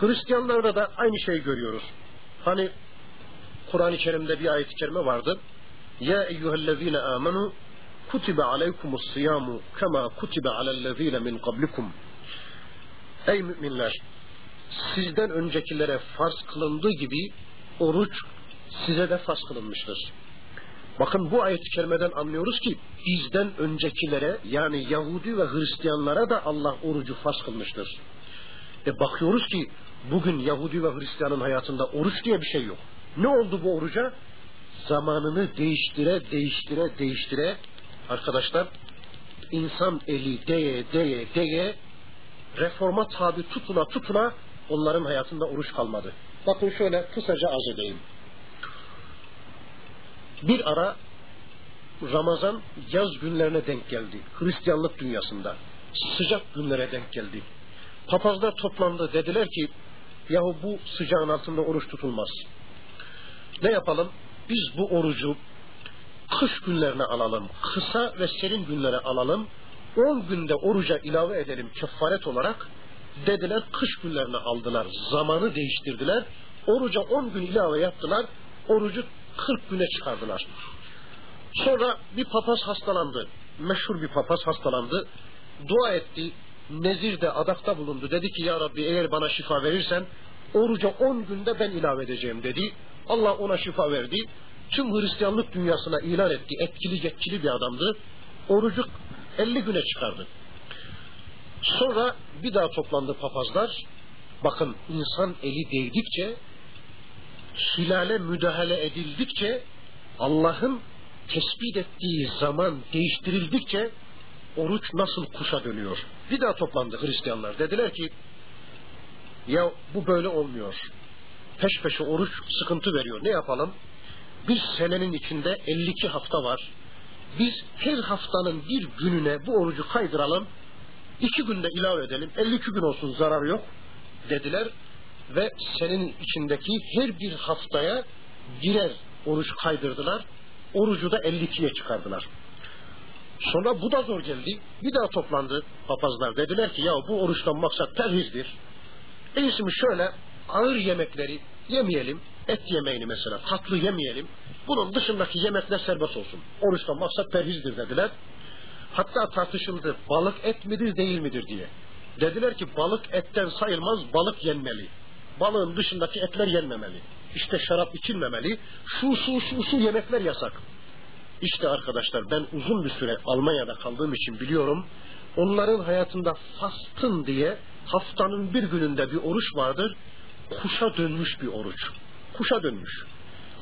Hristiyanlarda da aynı şeyi görüyoruz. Hani Kur'an-ı Kerim'de bir ayet-i kerime vardı. Ya eyyühellezine amenu kutibe aleykumus siyamu kema kutibe alellezine min kablikum. Ey müminler sizden öncekilere farz kılındığı gibi oruç size de farz kılınmıştır. Bakın bu ayet-i kerimeden anlıyoruz ki bizden öncekilere yani Yahudi ve Hristiyanlara da Allah orucu farz kılmıştır. E bakıyoruz ki bugün Yahudi ve Hristiyanın hayatında oruç diye bir şey yok. Ne oldu bu oruca? zamanını değiştire değiştire değiştire arkadaşlar insan eli deye deye deye reforma tabi tutula tutula onların hayatında oruç kalmadı. Bakın şöyle kısaca az edeyim. Bir ara Ramazan yaz günlerine denk geldi. Hristiyanlık dünyasında. Sıcak günlere denk geldi. Papazlar toplandı dediler ki yahu bu sıcağın altında oruç tutulmaz. Ne yapalım? Biz bu orucu kış günlerine alalım. Kısa ve serin günlere alalım. 10 günde oruca ilave edelim kefaret olarak. Dediler kış günlerine aldılar. Zamanı değiştirdiler. Oruca 10 gün ilave yaptılar. Orucu 40 güne çıkardılar. Sonra bir papaz hastalandı. Meşhur bir papaz hastalandı. Dua etti. Nezir'de adakta bulundu. Dedi ki ya Rabbi eğer bana şifa verirsen oruca 10 günde ben ilave edeceğim dedi. Allah ona şifa verdi. Tüm Hristiyanlık dünyasına ilan etti. Etkili yetkili bir adamdı. Orucu 50 güne çıkardı. Sonra bir daha toplandı papazlar. Bakın insan eli değdikçe hilale müdahale edildikçe Allah'ın tespit ettiği zaman değiştirildikçe oruç nasıl kuşa dönüyor? Bir daha toplandı Hristiyanlar. Dediler ki ya bu böyle olmuyor. Peş peşe oruç sıkıntı veriyor. Ne yapalım? Bir senenin içinde 52 hafta var. Biz her haftanın bir gününe bu orucu kaydıralım. iki günde ilave edelim. 52 gün olsun zarar yok dediler. Ve senin içindeki her bir haftaya birer oruç kaydırdılar. Orucu da 52'ye çıkardılar. Sonra bu da zor geldi. Bir daha toplandı papazlar. Dediler ki ya bu oruçtan maksat perhizdir. En iyisi şöyle ağır yemekleri yemeyelim. Et yemeğini mesela tatlı yemeyelim. Bunun dışındaki yemekler serbest olsun. Oruçtan maksat perhizdir dediler. Hatta tartışıldı balık et midir değil midir diye. Dediler ki balık etten sayılmaz balık yenmeli. Balığın dışındaki etler yenmemeli. İşte şarap içilmemeli. Şu şu şu şu yemekler yasak. İşte arkadaşlar ben uzun bir süre Almanya'da kaldığım için biliyorum. Onların hayatında fastın diye haftanın bir gününde bir oruç vardır. Kuşa dönmüş bir oruç. Kuşa dönmüş.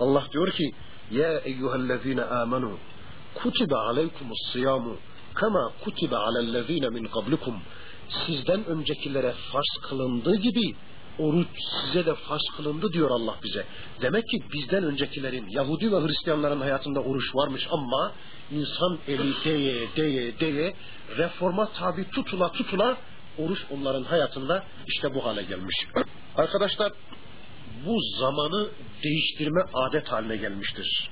Allah diyor ki Ya eyyühellezine amenu kutibe aleykumus siyamu kama kutibe alellezine min kablikum sizden öncekilere farz kılındığı gibi oruç size de farz kılındı diyor Allah bize. Demek ki bizden öncekilerin Yahudi ve Hristiyanların hayatında oruç varmış ama insan eli deye deye deye reforma tabi tutula tutula oruç onların hayatında işte bu hale gelmiş. Arkadaşlar bu zamanı değiştirme adet haline gelmiştir.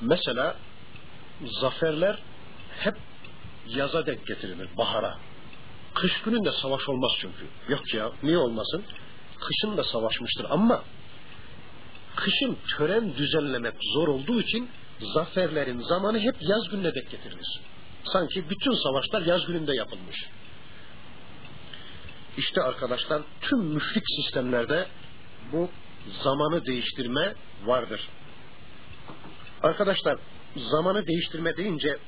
Mesela zaferler hep yaza denk getirilir, bahara. Kış gününde savaş olmaz çünkü. Yok ya, niye olmasın? Kışın da savaşmıştır ama kışın tören düzenlemek zor olduğu için zaferlerin zamanı hep yaz gününe denk getirilir. Sanki bütün savaşlar yaz gününde yapılmış. İşte arkadaşlar tüm müşrik sistemlerde bu zamanı değiştirme vardır. Arkadaşlar zamanı değiştirme deyince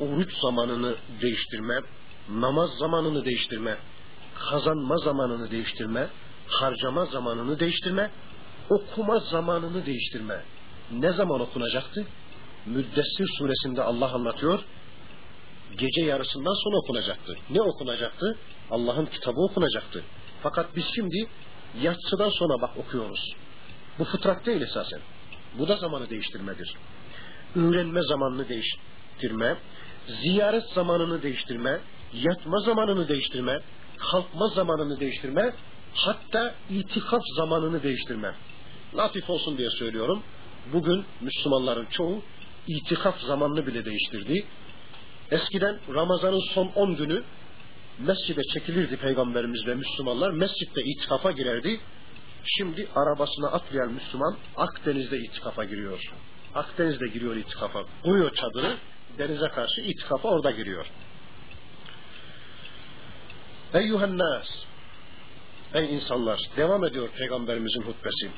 oruç zamanını değiştirme, namaz zamanını değiştirme, kazanma zamanını değiştirme, harcama zamanını değiştirme, okuma zamanını değiştirme. Ne zaman okunacaktı? Müddessir suresinde Allah anlatıyor. Gece yarısından sonra okunacaktı. Ne okunacaktı? Allah'ın kitabı okunacaktı. Fakat biz şimdi yatsıdan sonra bak okuyoruz. Bu fıtrat değil esasen. Bu da zamanı değiştirmedir. Öğrenme zamanını değiştirme, ziyaret zamanını değiştirme, yatma zamanını değiştirme, kalkma zamanını değiştirme, hatta itikaf zamanını değiştirme. Latif olsun diye söylüyorum. Bugün Müslümanların çoğu itikaf zamanını bile değiştirdi. Eskiden Ramazan'ın son 10 günü mescide çekilirdi Peygamberimiz ve Müslümanlar. Mescitte itikafa girerdi. Şimdi arabasına atlayan Müslüman Akdeniz'de itikafa giriyor. Akdeniz'de giriyor itikafa. Kuruyor çadırı denize karşı itikafa orada giriyor. Eyyühen nas Ey insanlar devam ediyor peygamberimizin hutbesi.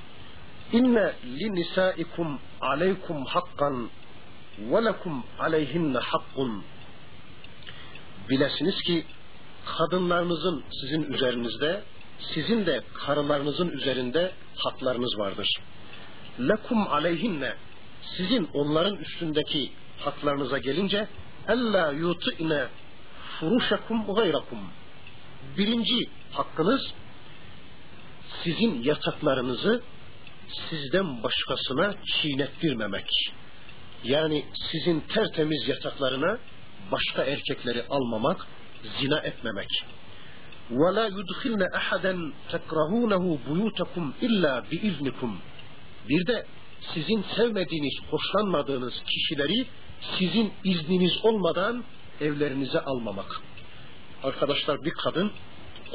İnne li nisaikum aleykum hakkan ve lekum aleyhinne hakkun. Bilesiniz ki kadınlarınızın sizin üzerinizde, sizin de karılarınızın üzerinde haklarınız vardır. lekum aleyhinne sizin onların üstündeki haklarınıza gelince ella yuti'ne furuşakum gayrakum birinci hakkınız sizin yataklarınızı sizden başkasına çiğnettirmemek. Yani sizin tertemiz yataklarına başka erkekleri almamak, zina etmemek. وَلَا يُدْخِلْنَ أَحَدًا تَكْرَهُونَهُ بُيُوتَكُمْ اِلَّا بِاِذْنِكُمْ Bir de sizin sevmediğiniz, hoşlanmadığınız kişileri sizin izniniz olmadan evlerinize almamak. Arkadaşlar bir kadın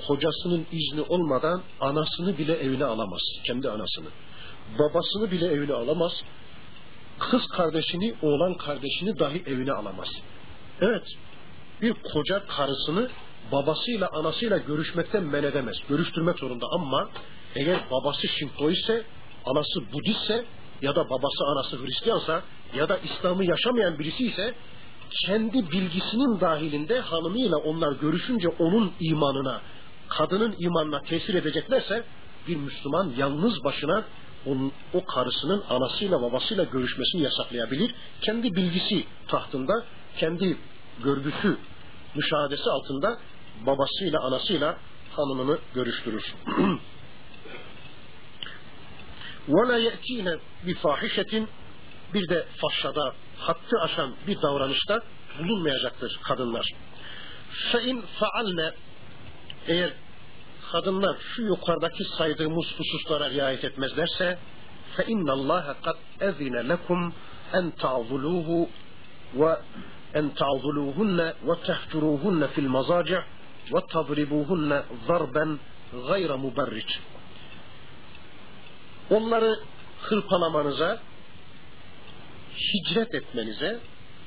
kocasının izni olmadan anasını bile evine alamaz. Kendi anasını. Babasını bile evine alamaz. Kız kardeşini, oğlan kardeşini dahi evine alamaz. Evet, bir koca karısını babasıyla anasıyla görüşmekten men edemez. Görüştürmek zorunda ama eğer babası Şinto ise, anası Budistse ya da babası anası Hristiyansa ya da İslam'ı yaşamayan birisi ise kendi bilgisinin dahilinde hanımıyla onlar görüşünce onun imanına, kadının imanına tesir edeceklerse bir Müslüman yalnız başına onun, o karısının anasıyla babasıyla görüşmesini yasaklayabilir. Kendi bilgisi tahtında, kendi görgüsü, müşahadesi altında babasıyla anasıyla hanımını görüştürür. وَلَا يَأْتِينَ بِفَاحِشَةٍ Bir de fahşada, hattı aşan bir davranışta bulunmayacaktır kadınlar. فَاِنْ فَعَلْنَ Eğer kadınlar şu yukarıdaki saydığımız hususlara riayet etmezlerse فَاِنَّ اللّٰهَ قَدْ اَذِنَ لَكُمْ اَنْ تَعْضُلُوهُ وَاَنْ تَعْضُلُوهُنَّ وَتَحْجُرُوهُنَّ فِي الْمَزَاجِعِ وَتَضْرِبُوهُنَّ ضَرْبًا غَيْرَ مُبَرِّجٍ Onları hırpalamanıza, hicret etmenize,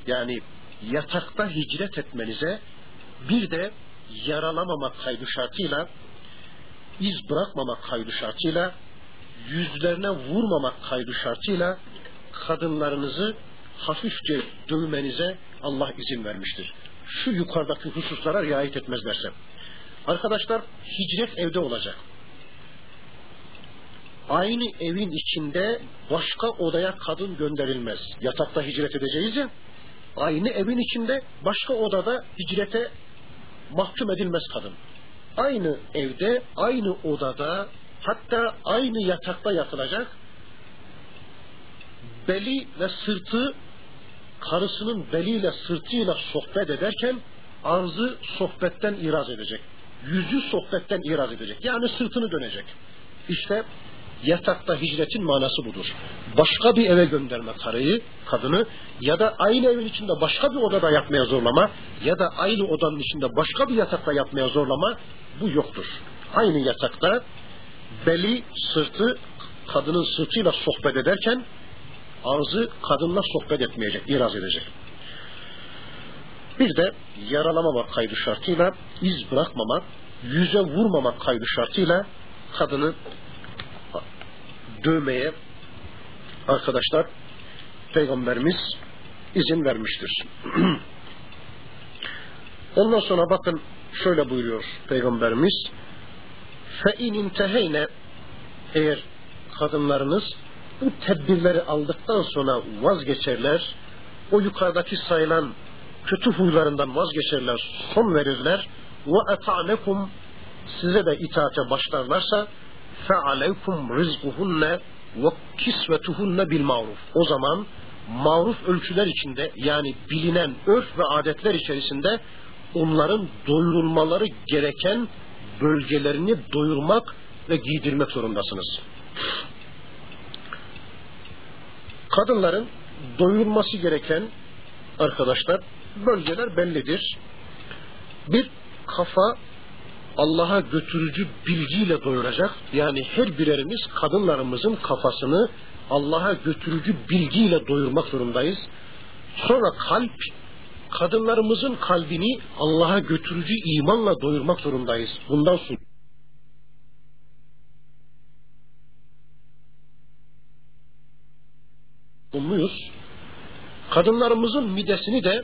yani yatakta hicret etmenize, bir de yaralamamak kaydı şartıyla, iz bırakmamak kaydı şartıyla, yüzlerine vurmamak kaydı şartıyla, kadınlarınızı hafifçe dövmenize Allah izin vermiştir. Şu yukarıdaki hususlara riayet etmezlerse. Arkadaşlar hicret evde olacak aynı evin içinde başka odaya kadın gönderilmez. Yatakta hicret edeceğiz ya, aynı evin içinde başka odada hicrete mahkum edilmez kadın. Aynı evde, aynı odada, hatta aynı yatakta yatılacak. Beli ve sırtı karısının beliyle sırtıyla sohbet ederken arzı sohbetten iraz edecek. Yüzü sohbetten iraz edecek. Yani sırtını dönecek. İşte yatakta hicretin manası budur. Başka bir eve gönderme karıyı, kadını ya da aynı evin içinde başka bir odada yatmaya zorlama ya da aynı odanın içinde başka bir yatakta yatmaya zorlama bu yoktur. Aynı yatakta beli, sırtı kadının sırtıyla sohbet ederken ağzı kadınla sohbet etmeyecek, iraz edecek. Bir de yaralamamak kaydı şartıyla, iz bırakmamak, yüze vurmamak kaydı şartıyla kadını dövmeye arkadaşlar Peygamberimiz izin vermiştir. Ondan sonra bakın şöyle buyuruyor Peygamberimiz فَاِنْ اِنْتَهَيْنَ Eğer kadınlarınız bu tedbirleri aldıktan sonra vazgeçerler, o yukarıdaki sayılan kötü huylarından vazgeçerler, son verirler ve eta'nekum size de itaate başlarlarsa فَعَلَيْكُمْ رِزْقُهُنَّ وَكِسْوَتُهُنَّ بِالْمَعْرُفِ O zaman maruf ölçüler içinde yani bilinen örf ve adetler içerisinde onların doyurulmaları gereken bölgelerini doyurmak ve giydirmek zorundasınız. Kadınların doyurulması gereken arkadaşlar bölgeler bellidir. Bir kafa Allah'a götürücü bilgiyle doyuracak. Yani her birerimiz kadınlarımızın kafasını Allah'a götürücü bilgiyle doyurmak zorundayız. Sonra kalp, kadınlarımızın kalbini Allah'a götürücü imanla doyurmak zorundayız. Bundan sonra umluyuz. Kadınlarımızın midesini de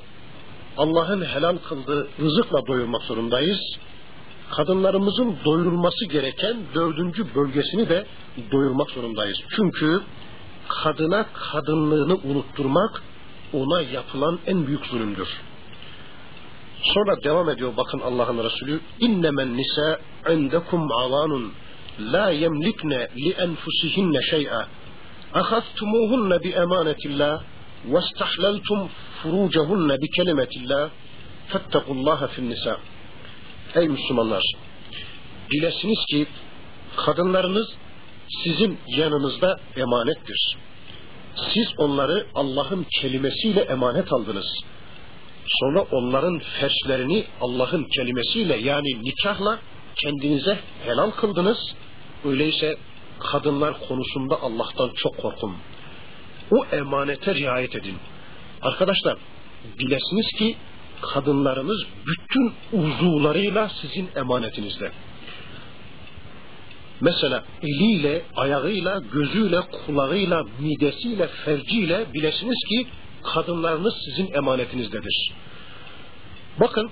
Allah'ın helal kıldığı rızıkla doyurmak zorundayız kadınlarımızın doyurulması gereken dördüncü bölgesini de doyurmak zorundayız. Çünkü kadına kadınlığını unutturmak ona yapılan en büyük zulümdür. Sonra devam ediyor bakın Allah'ın Resulü innemen nisa indekum avanun la yemlikne li enfusihinne şey'a ahaftumuhunne bi emanetillah ve istahlaltum furucahunne bi kelimetillah fettekullaha fin nisa Ey Müslümanlar bilesiniz ki kadınlarınız sizin yanınızda emanettir. Siz onları Allah'ın kelimesiyle emanet aldınız. Sonra onların ferçlerini Allah'ın kelimesiyle yani nikahla kendinize helal kıldınız. Öyleyse kadınlar konusunda Allah'tan çok korkun. O emanete riayet edin. Arkadaşlar bilesiniz ki kadınlarınız bütün uzuvlarıyla sizin emanetinizde. Mesela eliyle, ayağıyla, gözüyle, kulağıyla, midesiyle, ferciyle bilesiniz ki kadınlarınız sizin emanetinizdedir. Bakın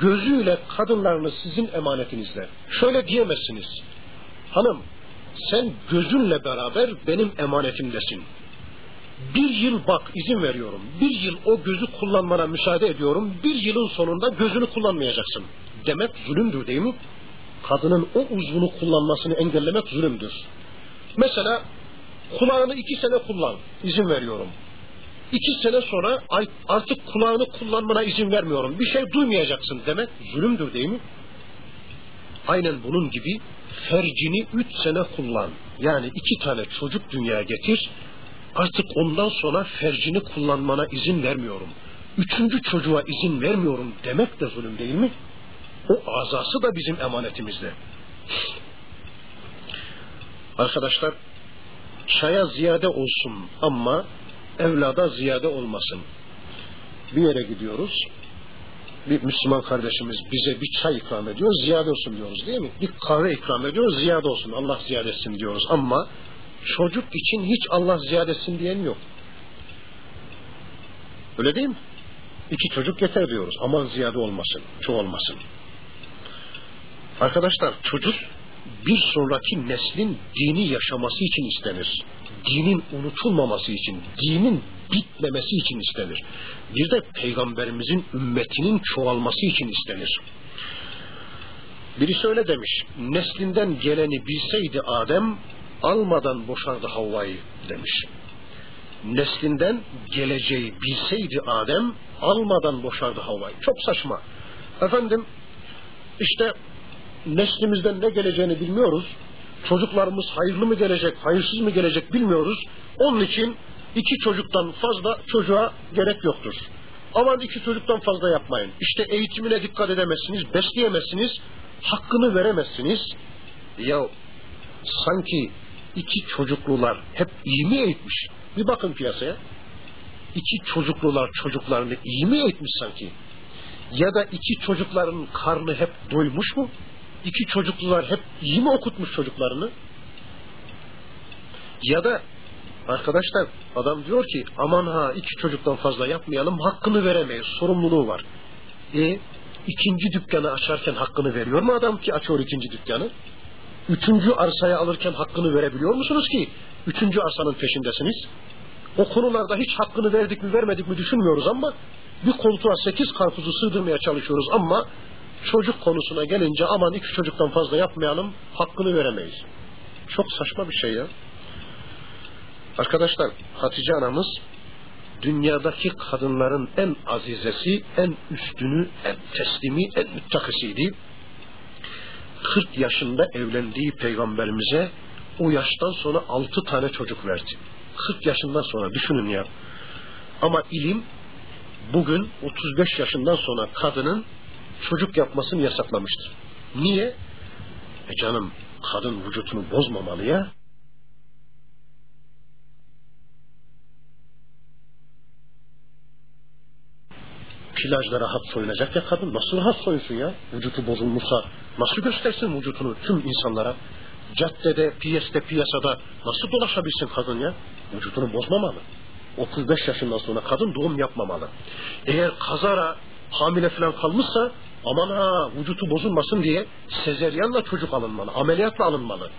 gözüyle kadınlarınız sizin emanetinizde. Şöyle diyemezsiniz. Hanım sen gözünle beraber benim emanetimdesin. Bir yıl bak izin veriyorum. Bir yıl o gözü kullanmana müsaade ediyorum. Bir yılın sonunda gözünü kullanmayacaksın. Demek zulümdür değil mi? Kadının o uzvunu kullanmasını engellemek zulümdür. Mesela kulağını iki sene kullan. izin veriyorum. İki sene sonra artık kulağını kullanmana izin vermiyorum. Bir şey duymayacaksın demek zulümdür değil mi? Aynen bunun gibi fercini üç sene kullan. Yani iki tane çocuk dünyaya getir. Artık ondan sonra fercini kullanmana izin vermiyorum. Üçüncü çocuğa izin vermiyorum demek de zulüm değil mi? O azası da bizim emanetimizde. Arkadaşlar çaya ziyade olsun ama evlada ziyade olmasın. Bir yere gidiyoruz. Bir Müslüman kardeşimiz bize bir çay ikram ediyor, ziyade olsun diyoruz değil mi? Bir kahve ikram ediyor, ziyade olsun, Allah ziyade etsin diyoruz. Ama çocuk için hiç Allah ziyade etsin diyen yok. Öyle değil mi? İki çocuk yeter diyoruz. Aman ziyade olmasın, çoğalmasın. Arkadaşlar çocuk bir sonraki neslin dini yaşaması için istenir. Dinin unutulmaması için, dinin bitmemesi için istenir. Bir de peygamberimizin ümmetinin çoğalması için istenir. Birisi öyle demiş. Neslinden geleni bilseydi Adem almadan boşardı Havva'yı demiş. Neslinden geleceği bilseydi Adem almadan boşardı Havva'yı. Çok saçma. Efendim işte neslimizden ne geleceğini bilmiyoruz. Çocuklarımız hayırlı mı gelecek, hayırsız mı gelecek bilmiyoruz. Onun için iki çocuktan fazla çocuğa gerek yoktur. Aman iki çocuktan fazla yapmayın. İşte eğitimine dikkat edemezsiniz, besleyemezsiniz, hakkını veremezsiniz. Ya sanki iki çocuklular hep iyi mi eğitmiş? Bir bakın piyasaya. İki çocuklular çocuklarını iyi mi eğitmiş sanki? Ya da iki çocukların karnı hep doymuş mu? iki çocuklular hep iyi mi okutmuş çocuklarını? Ya da arkadaşlar adam diyor ki aman ha iki çocuktan fazla yapmayalım hakkını veremeyiz sorumluluğu var. E ikinci dükkanı açarken hakkını veriyor mu adam ki açıyor ikinci dükkanı? Üçüncü arsayı alırken hakkını verebiliyor musunuz ki? Üçüncü arsanın peşindesiniz. O konularda hiç hakkını verdik mi vermedik mi düşünmüyoruz ama bir koltuğa sekiz karpuzu sığdırmaya çalışıyoruz ama çocuk konusuna gelince aman iki çocuktan fazla yapmayalım hakkını veremeyiz. Çok saçma bir şey ya. Arkadaşlar Hatice anamız dünyadaki kadınların en azizesi, en üstünü, en teslimi, en müttakisiydi. 40 yaşında evlendiği peygamberimize o yaştan sonra 6 tane çocuk verdi. 40 yaşından sonra düşünün ya. Ama ilim bugün 35 yaşından sonra kadının çocuk yapmasını yasaklamıştır. Niye? E canım kadın vücutunu bozmamalı ya. Plajda rahat soyunacak ya kadın nasıl rahat soyunsun ya? Vücutu bozulmuşsa nasıl göstersin vücutunu tüm insanlara? Caddede, piyeste, piyasada nasıl dolaşabilsin kadın ya? Vücutunu bozmamalı. 35 yaşından sonra kadın doğum yapmamalı. Eğer kazara hamile falan kalmışsa aman ha vücutu bozulmasın diye sezeryanla çocuk alınmalı, ameliyatla alınmalı.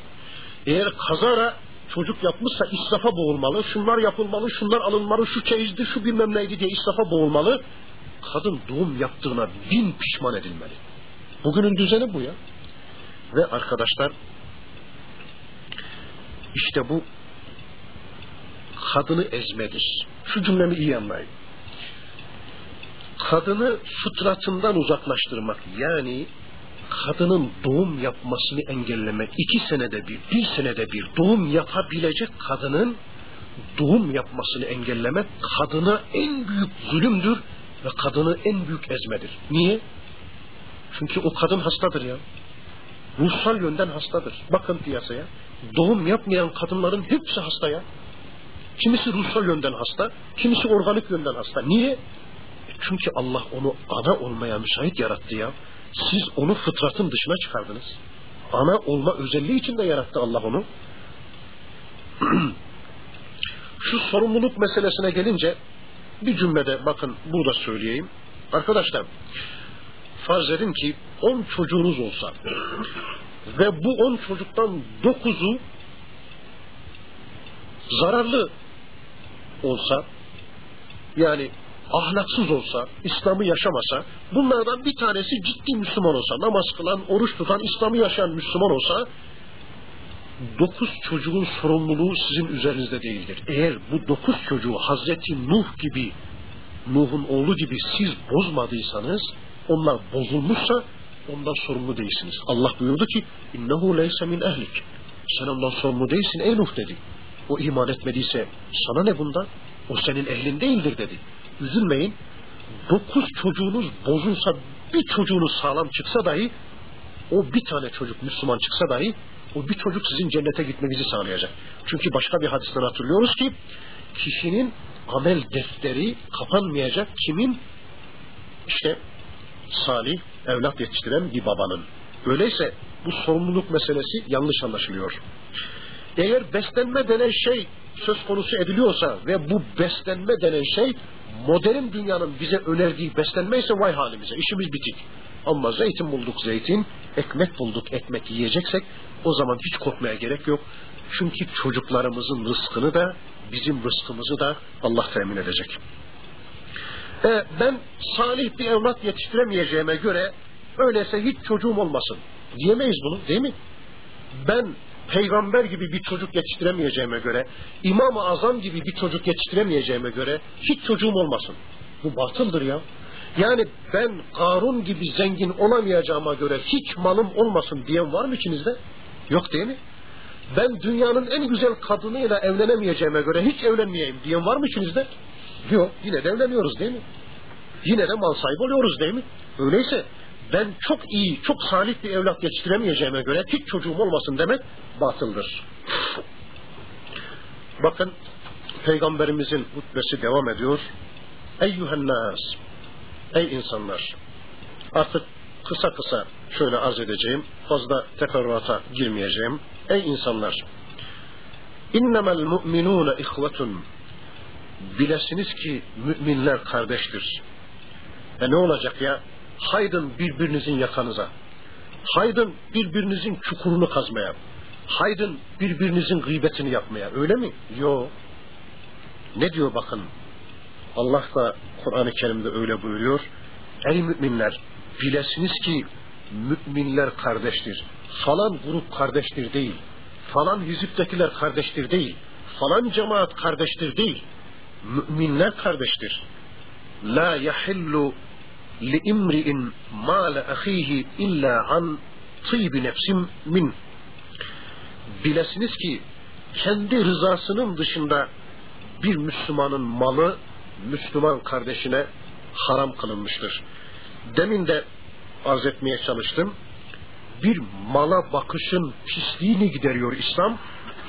Eğer kazara çocuk yapmışsa israfa boğulmalı, şunlar yapılmalı, şunlar alınmalı, şu çeyizdi, şu bilmem neydi diye israfa boğulmalı. Kadın doğum yaptığına bin pişman edilmeli. Bugünün düzeni bu ya. Ve arkadaşlar işte bu kadını ezmedir. Şu cümlemi iyi anlayın. Kadını fıtratından uzaklaştırmak yani kadının doğum yapmasını engellemek iki senede bir, bir senede bir doğum yapabilecek kadının doğum yapmasını engellemek kadına en büyük zulümdür ve kadını en büyük ezmedir. Niye? Çünkü o kadın hastadır ya. Ruhsal yönden hastadır. Bakın piyasaya. Doğum yapmayan kadınların hepsi hasta ya. Kimisi ruhsal yönden hasta, kimisi organik yönden hasta. Niye? Çünkü Allah onu ana olmaya müsait yarattı ya. Siz onu fıtratın dışına çıkardınız. Ana olma özelliği için de yarattı Allah onu. Şu sorumluluk meselesine gelince bir cümlede bakın burada söyleyeyim. Arkadaşlar farz edin ki on çocuğunuz olsa ve bu on çocuktan dokuzu zararlı olsa yani ahlaksız olsa, İslam'ı yaşamasa, bunlardan bir tanesi ciddi Müslüman olsa, namaz kılan, oruç tutan, İslam'ı yaşayan Müslüman olsa, dokuz çocuğun sorumluluğu sizin üzerinizde değildir. Eğer bu dokuz çocuğu Hazreti Nuh gibi, Nuh'un oğlu gibi siz bozmadıysanız, onlar bozulmuşsa ondan sorumlu değilsiniz. Allah buyurdu ki, innehu leyse min ehlik. Sen ondan sorumlu değilsin ey Nuh dedi. O iman etmediyse sana ne bundan? O senin ehlin değildir dedi üzülmeyin. Dokuz çocuğunuz bozulsa bir çocuğunuz sağlam çıksa dahi o bir tane çocuk Müslüman çıksa dahi o bir çocuk sizin cennete gitmenizi sağlayacak. Çünkü başka bir hadisten hatırlıyoruz ki kişinin amel defteri kapanmayacak kimin işte salih evlat yetiştiren bir babanın. Öyleyse bu sorumluluk meselesi yanlış anlaşılıyor. Eğer beslenme denen şey söz konusu ediliyorsa ve bu beslenme denen şey modern dünyanın bize önerdiği beslenme ise vay halimize işimiz bitik. Ama zeytin bulduk zeytin, ekmek bulduk ekmek yiyeceksek o zaman hiç korkmaya gerek yok. Çünkü çocuklarımızın rızkını da bizim rızkımızı da Allah temin edecek. E, ben salih bir evlat yetiştiremeyeceğime göre öyleyse hiç çocuğum olmasın diyemeyiz bunu değil mi? Ben peygamber gibi bir çocuk yetiştiremeyeceğime göre, İmam-ı Azam gibi bir çocuk yetiştiremeyeceğime göre hiç çocuğum olmasın. Bu batıldır ya. Yani ben Karun gibi zengin olamayacağıma göre hiç malım olmasın diyen var mı içinizde? Yok değil mi? Ben dünyanın en güzel kadınıyla evlenemeyeceğime göre hiç evlenmeyeyim diyen var mı içinizde? Yok. Yine de evleniyoruz değil mi? Yine de mal sahibi oluyoruz değil mi? Öyleyse ben çok iyi, çok salih bir evlat yetiştiremeyeceğime göre hiç çocuğum olmasın demek batıldır. Bakın Peygamberimizin hutbesi devam ediyor. Eyyühennas, ey insanlar. Artık kısa kısa şöyle arz edeceğim. Fazla teferruata girmeyeceğim. Ey insanlar. İnnemel mu'minûne ihvetun. Bilesiniz ki müminler kardeştir. E ne olacak ya? Haydın birbirinizin yakanıza. Haydın birbirinizin çukurunu kazmaya. Haydın birbirinizin gıybetini yapmaya. Öyle mi? Yo. Ne diyor bakın. Allah da Kur'an-ı Kerim'de öyle buyuruyor. Ey müminler bilesiniz ki müminler kardeştir. Falan grup kardeştir değil. Falan hiziptekiler kardeştir değil. Falan cemaat kardeştir değil. Müminler kardeştir. La yahillu li imri'in mâle ahihi illa an tıybi nefsim min. Bilesiniz ki kendi rızasının dışında bir Müslümanın malı Müslüman kardeşine haram kılınmıştır. Demin de arz etmeye çalıştım. Bir mala bakışın pisliğini gideriyor İslam.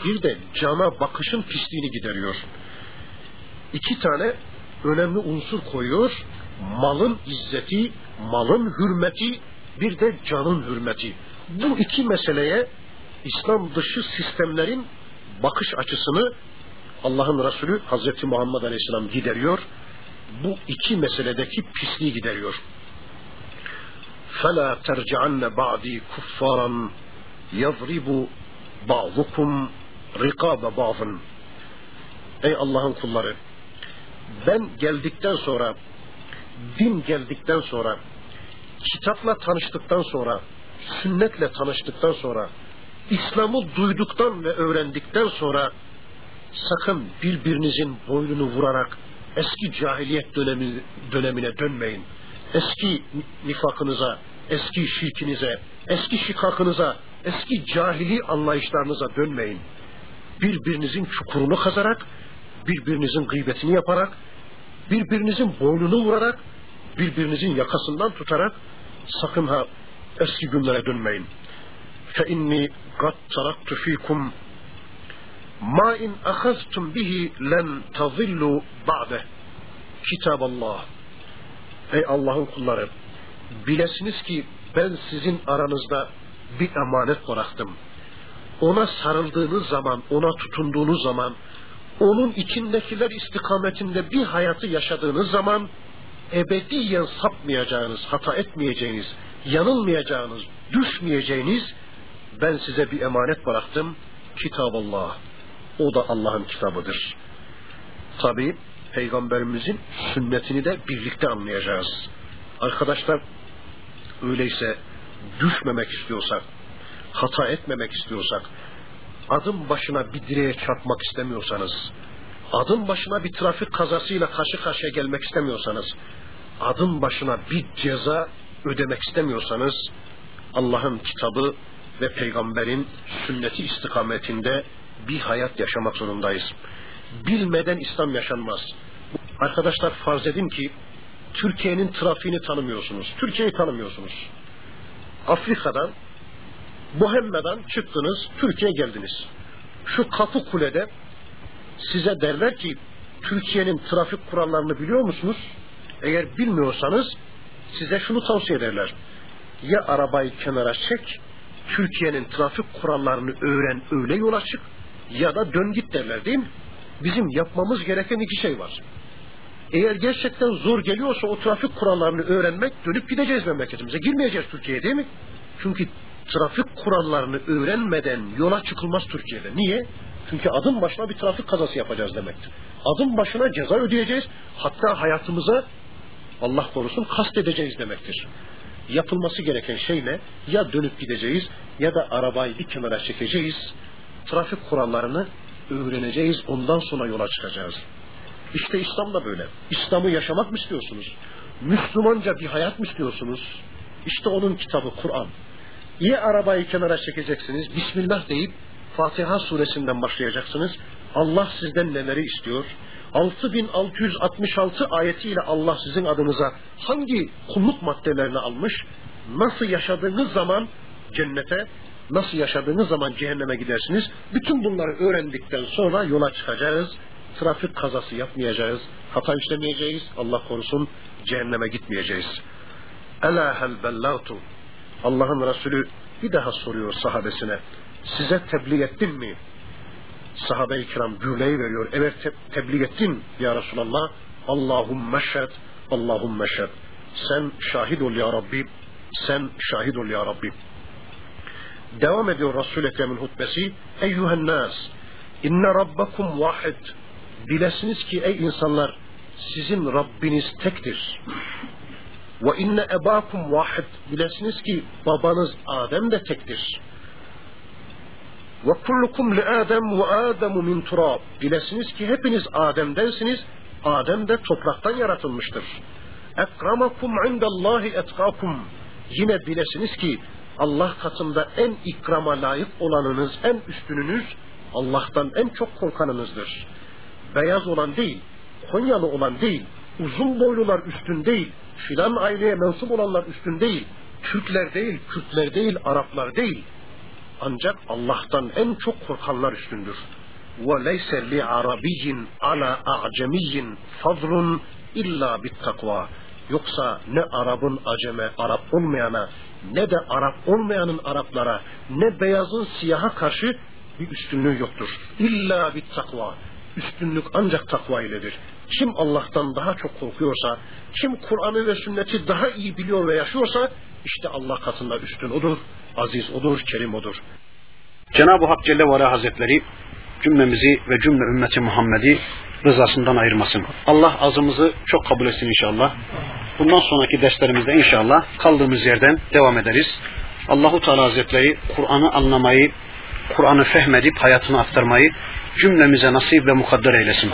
Bir de cana bakışın pisliğini gideriyor. İki tane önemli unsur koyuyor malın izzeti, malın hürmeti, bir de canın hürmeti. Bu iki meseleye İslam dışı sistemlerin bakış açısını Allah'ın Resulü Hazreti Muhammed Aleyhisselam gideriyor. Bu iki meseledeki pisliği gideriyor. فَلَا تَرْجَعَنَّ بَعْدِي كُفَّارًا يَضْرِبُ بَعْضُكُمْ rikabe ba'dın. Ey Allah'ın kulları, ben geldikten sonra, din geldikten sonra, kitapla tanıştıktan sonra, sünnetle tanıştıktan sonra, İslam'ı duyduktan ve öğrendikten sonra sakın birbirinizin boynunu vurarak eski cahiliyet dönemi, dönemine dönmeyin. Eski nifakınıza, eski şirkinize, eski şikakınıza, eski cahili anlayışlarınıza dönmeyin. Birbirinizin çukurunu kazarak, birbirinizin gıybetini yaparak, birbirinizin boynunu vurarak, birbirinizin yakasından tutarak sakın ha eski günlere dönmeyin. فَاِنِّي قَدْ تَرَكْتُ ف۪يكُمْ Ma in ahaztum bihi len tazillu ba'de. Kitab Allah. Ey Allah'ın kulları, bilesiniz ki ben sizin aranızda bir emanet bıraktım. Ona sarıldığınız zaman, ona tutunduğunuz zaman, onun içindekiler istikametinde bir hayatı yaşadığınız zaman, ebediyen sapmayacağınız, hata etmeyeceğiniz, yanılmayacağınız, düşmeyeceğiniz, ben size bir emanet bıraktım. Kitab Allah. O da Allah'ın kitabıdır. Tabi Peygamberimizin sünnetini de birlikte anlayacağız. Arkadaşlar öyleyse düşmemek istiyorsak, hata etmemek istiyorsak, adım başına bir direğe çarpmak istemiyorsanız, adım başına bir trafik kazasıyla karşı karşıya gelmek istemiyorsanız, adım başına bir ceza ödemek istemiyorsanız, Allah'ın kitabı ve peygamberin sünneti istikametinde bir hayat yaşamak zorundayız. Bilmeden İslam yaşanmaz. Arkadaşlar farz edin ki Türkiye'nin trafiğini tanımıyorsunuz. Türkiye'yi tanımıyorsunuz. Afrika'dan, Bohemma'dan çıktınız, Türkiye'ye geldiniz. Şu kapı kulede size derler ki Türkiye'nin trafik kurallarını biliyor musunuz? Eğer bilmiyorsanız size şunu tavsiye ederler. Ya arabayı kenara çek, Türkiye'nin trafik kurallarını öğren, öyle yola çık ya da dön git derler değil mi? Bizim yapmamız gereken iki şey var. Eğer gerçekten zor geliyorsa o trafik kurallarını öğrenmek, dönüp gideceğiz memleketimize. Girmeyeceğiz Türkiye'ye değil mi? Çünkü trafik kurallarını öğrenmeden yola çıkılmaz Türkiye'de. Niye? Çünkü adım başına bir trafik kazası yapacağız demektir. Adım başına ceza ödeyeceğiz. Hatta hayatımıza Allah korusun kast edeceğiz demektir. Yapılması gereken şey ne? Ya dönüp gideceğiz ya da arabayı bir kenara çekeceğiz trafik kurallarını öğreneceğiz, ondan sonra yola çıkacağız. İşte İslam da böyle. İslam'ı yaşamak mı istiyorsunuz? Müslümanca bir hayat mı istiyorsunuz? İşte onun kitabı Kur'an. İyi arabayı kenara çekeceksiniz, Bismillah deyip Fatiha suresinden başlayacaksınız. Allah sizden neleri istiyor? 6666 ayetiyle Allah sizin adınıza hangi kulluk maddelerini almış? Nasıl yaşadığınız zaman cennete, nasıl yaşadığınız zaman cehenneme gidersiniz. Bütün bunları öğrendikten sonra yola çıkacağız. Trafik kazası yapmayacağız. Hata işlemeyeceğiz. Allah korusun cehenneme gitmeyeceğiz. Ela hel bellatu. Allah'ın Resulü bir daha soruyor sahabesine. Size tebliğ ettim mi? Sahabe-i kiram gürleyi veriyor. Evet te tebliğ ettim ya Resulallah. Allahümme şed, Allahümme şed. Sen şahit ol ya Rabbi. Sen şahit ol ya Rabbi. Devam ediyor Resul Ekrem'in hutbesi. Eyyühen nas, inne rabbakum vahid. Bilesiniz ki ey insanlar, sizin Rabbiniz tektir. Ve inne ebakum vahid. Bilesiniz ki babanız Adem de tektir. Ve kullukum li Adem ve Ademu min turab. Bilesiniz ki hepiniz Adem'densiniz. Adem de topraktan yaratılmıştır. Ekramakum indallahi etkakum. Yine bilesiniz ki Allah katında en ikrama layık olanınız, en üstününüz Allah'tan en çok korkanınızdır. Beyaz olan değil, Konyalı olan değil, uzun boylular üstün değil, filan aileye mensup olanlar üstün değil, Türkler değil, Kürtler değil, Araplar değil. Ancak Allah'tan en çok korkanlar üstündür. وَلَيْسَ لِعَرَبِيٍّ عَلَى أَعْجَمِيٍّ فَضْلٌ اِلَّا بِالتَّقْوَى Yoksa ne Arap'ın aceme, Arap olmayana, ne de Arap olmayanın Araplara, ne beyazın siyaha karşı bir üstünlüğü yoktur. İlla bir takva. Üstünlük ancak takva iledir. Kim Allah'tan daha çok korkuyorsa, kim Kur'an'ı ve sünneti daha iyi biliyor ve yaşıyorsa, işte Allah katında üstün odur, aziz odur, kerim odur. Cenab-ı Hak Celle ve Hazretleri cümlemizi ve cümle ümmeti Muhammed'i rızasından ayırmasın. Allah azımızı çok kabul etsin inşallah. Bundan sonraki derslerimizde inşallah kaldığımız yerden devam ederiz. Allahu Teala Hazretleri Kur'an'ı anlamayı, Kur'an'ı fehmedip hayatına aktarmayı cümlemize nasip ve mukadder eylesin.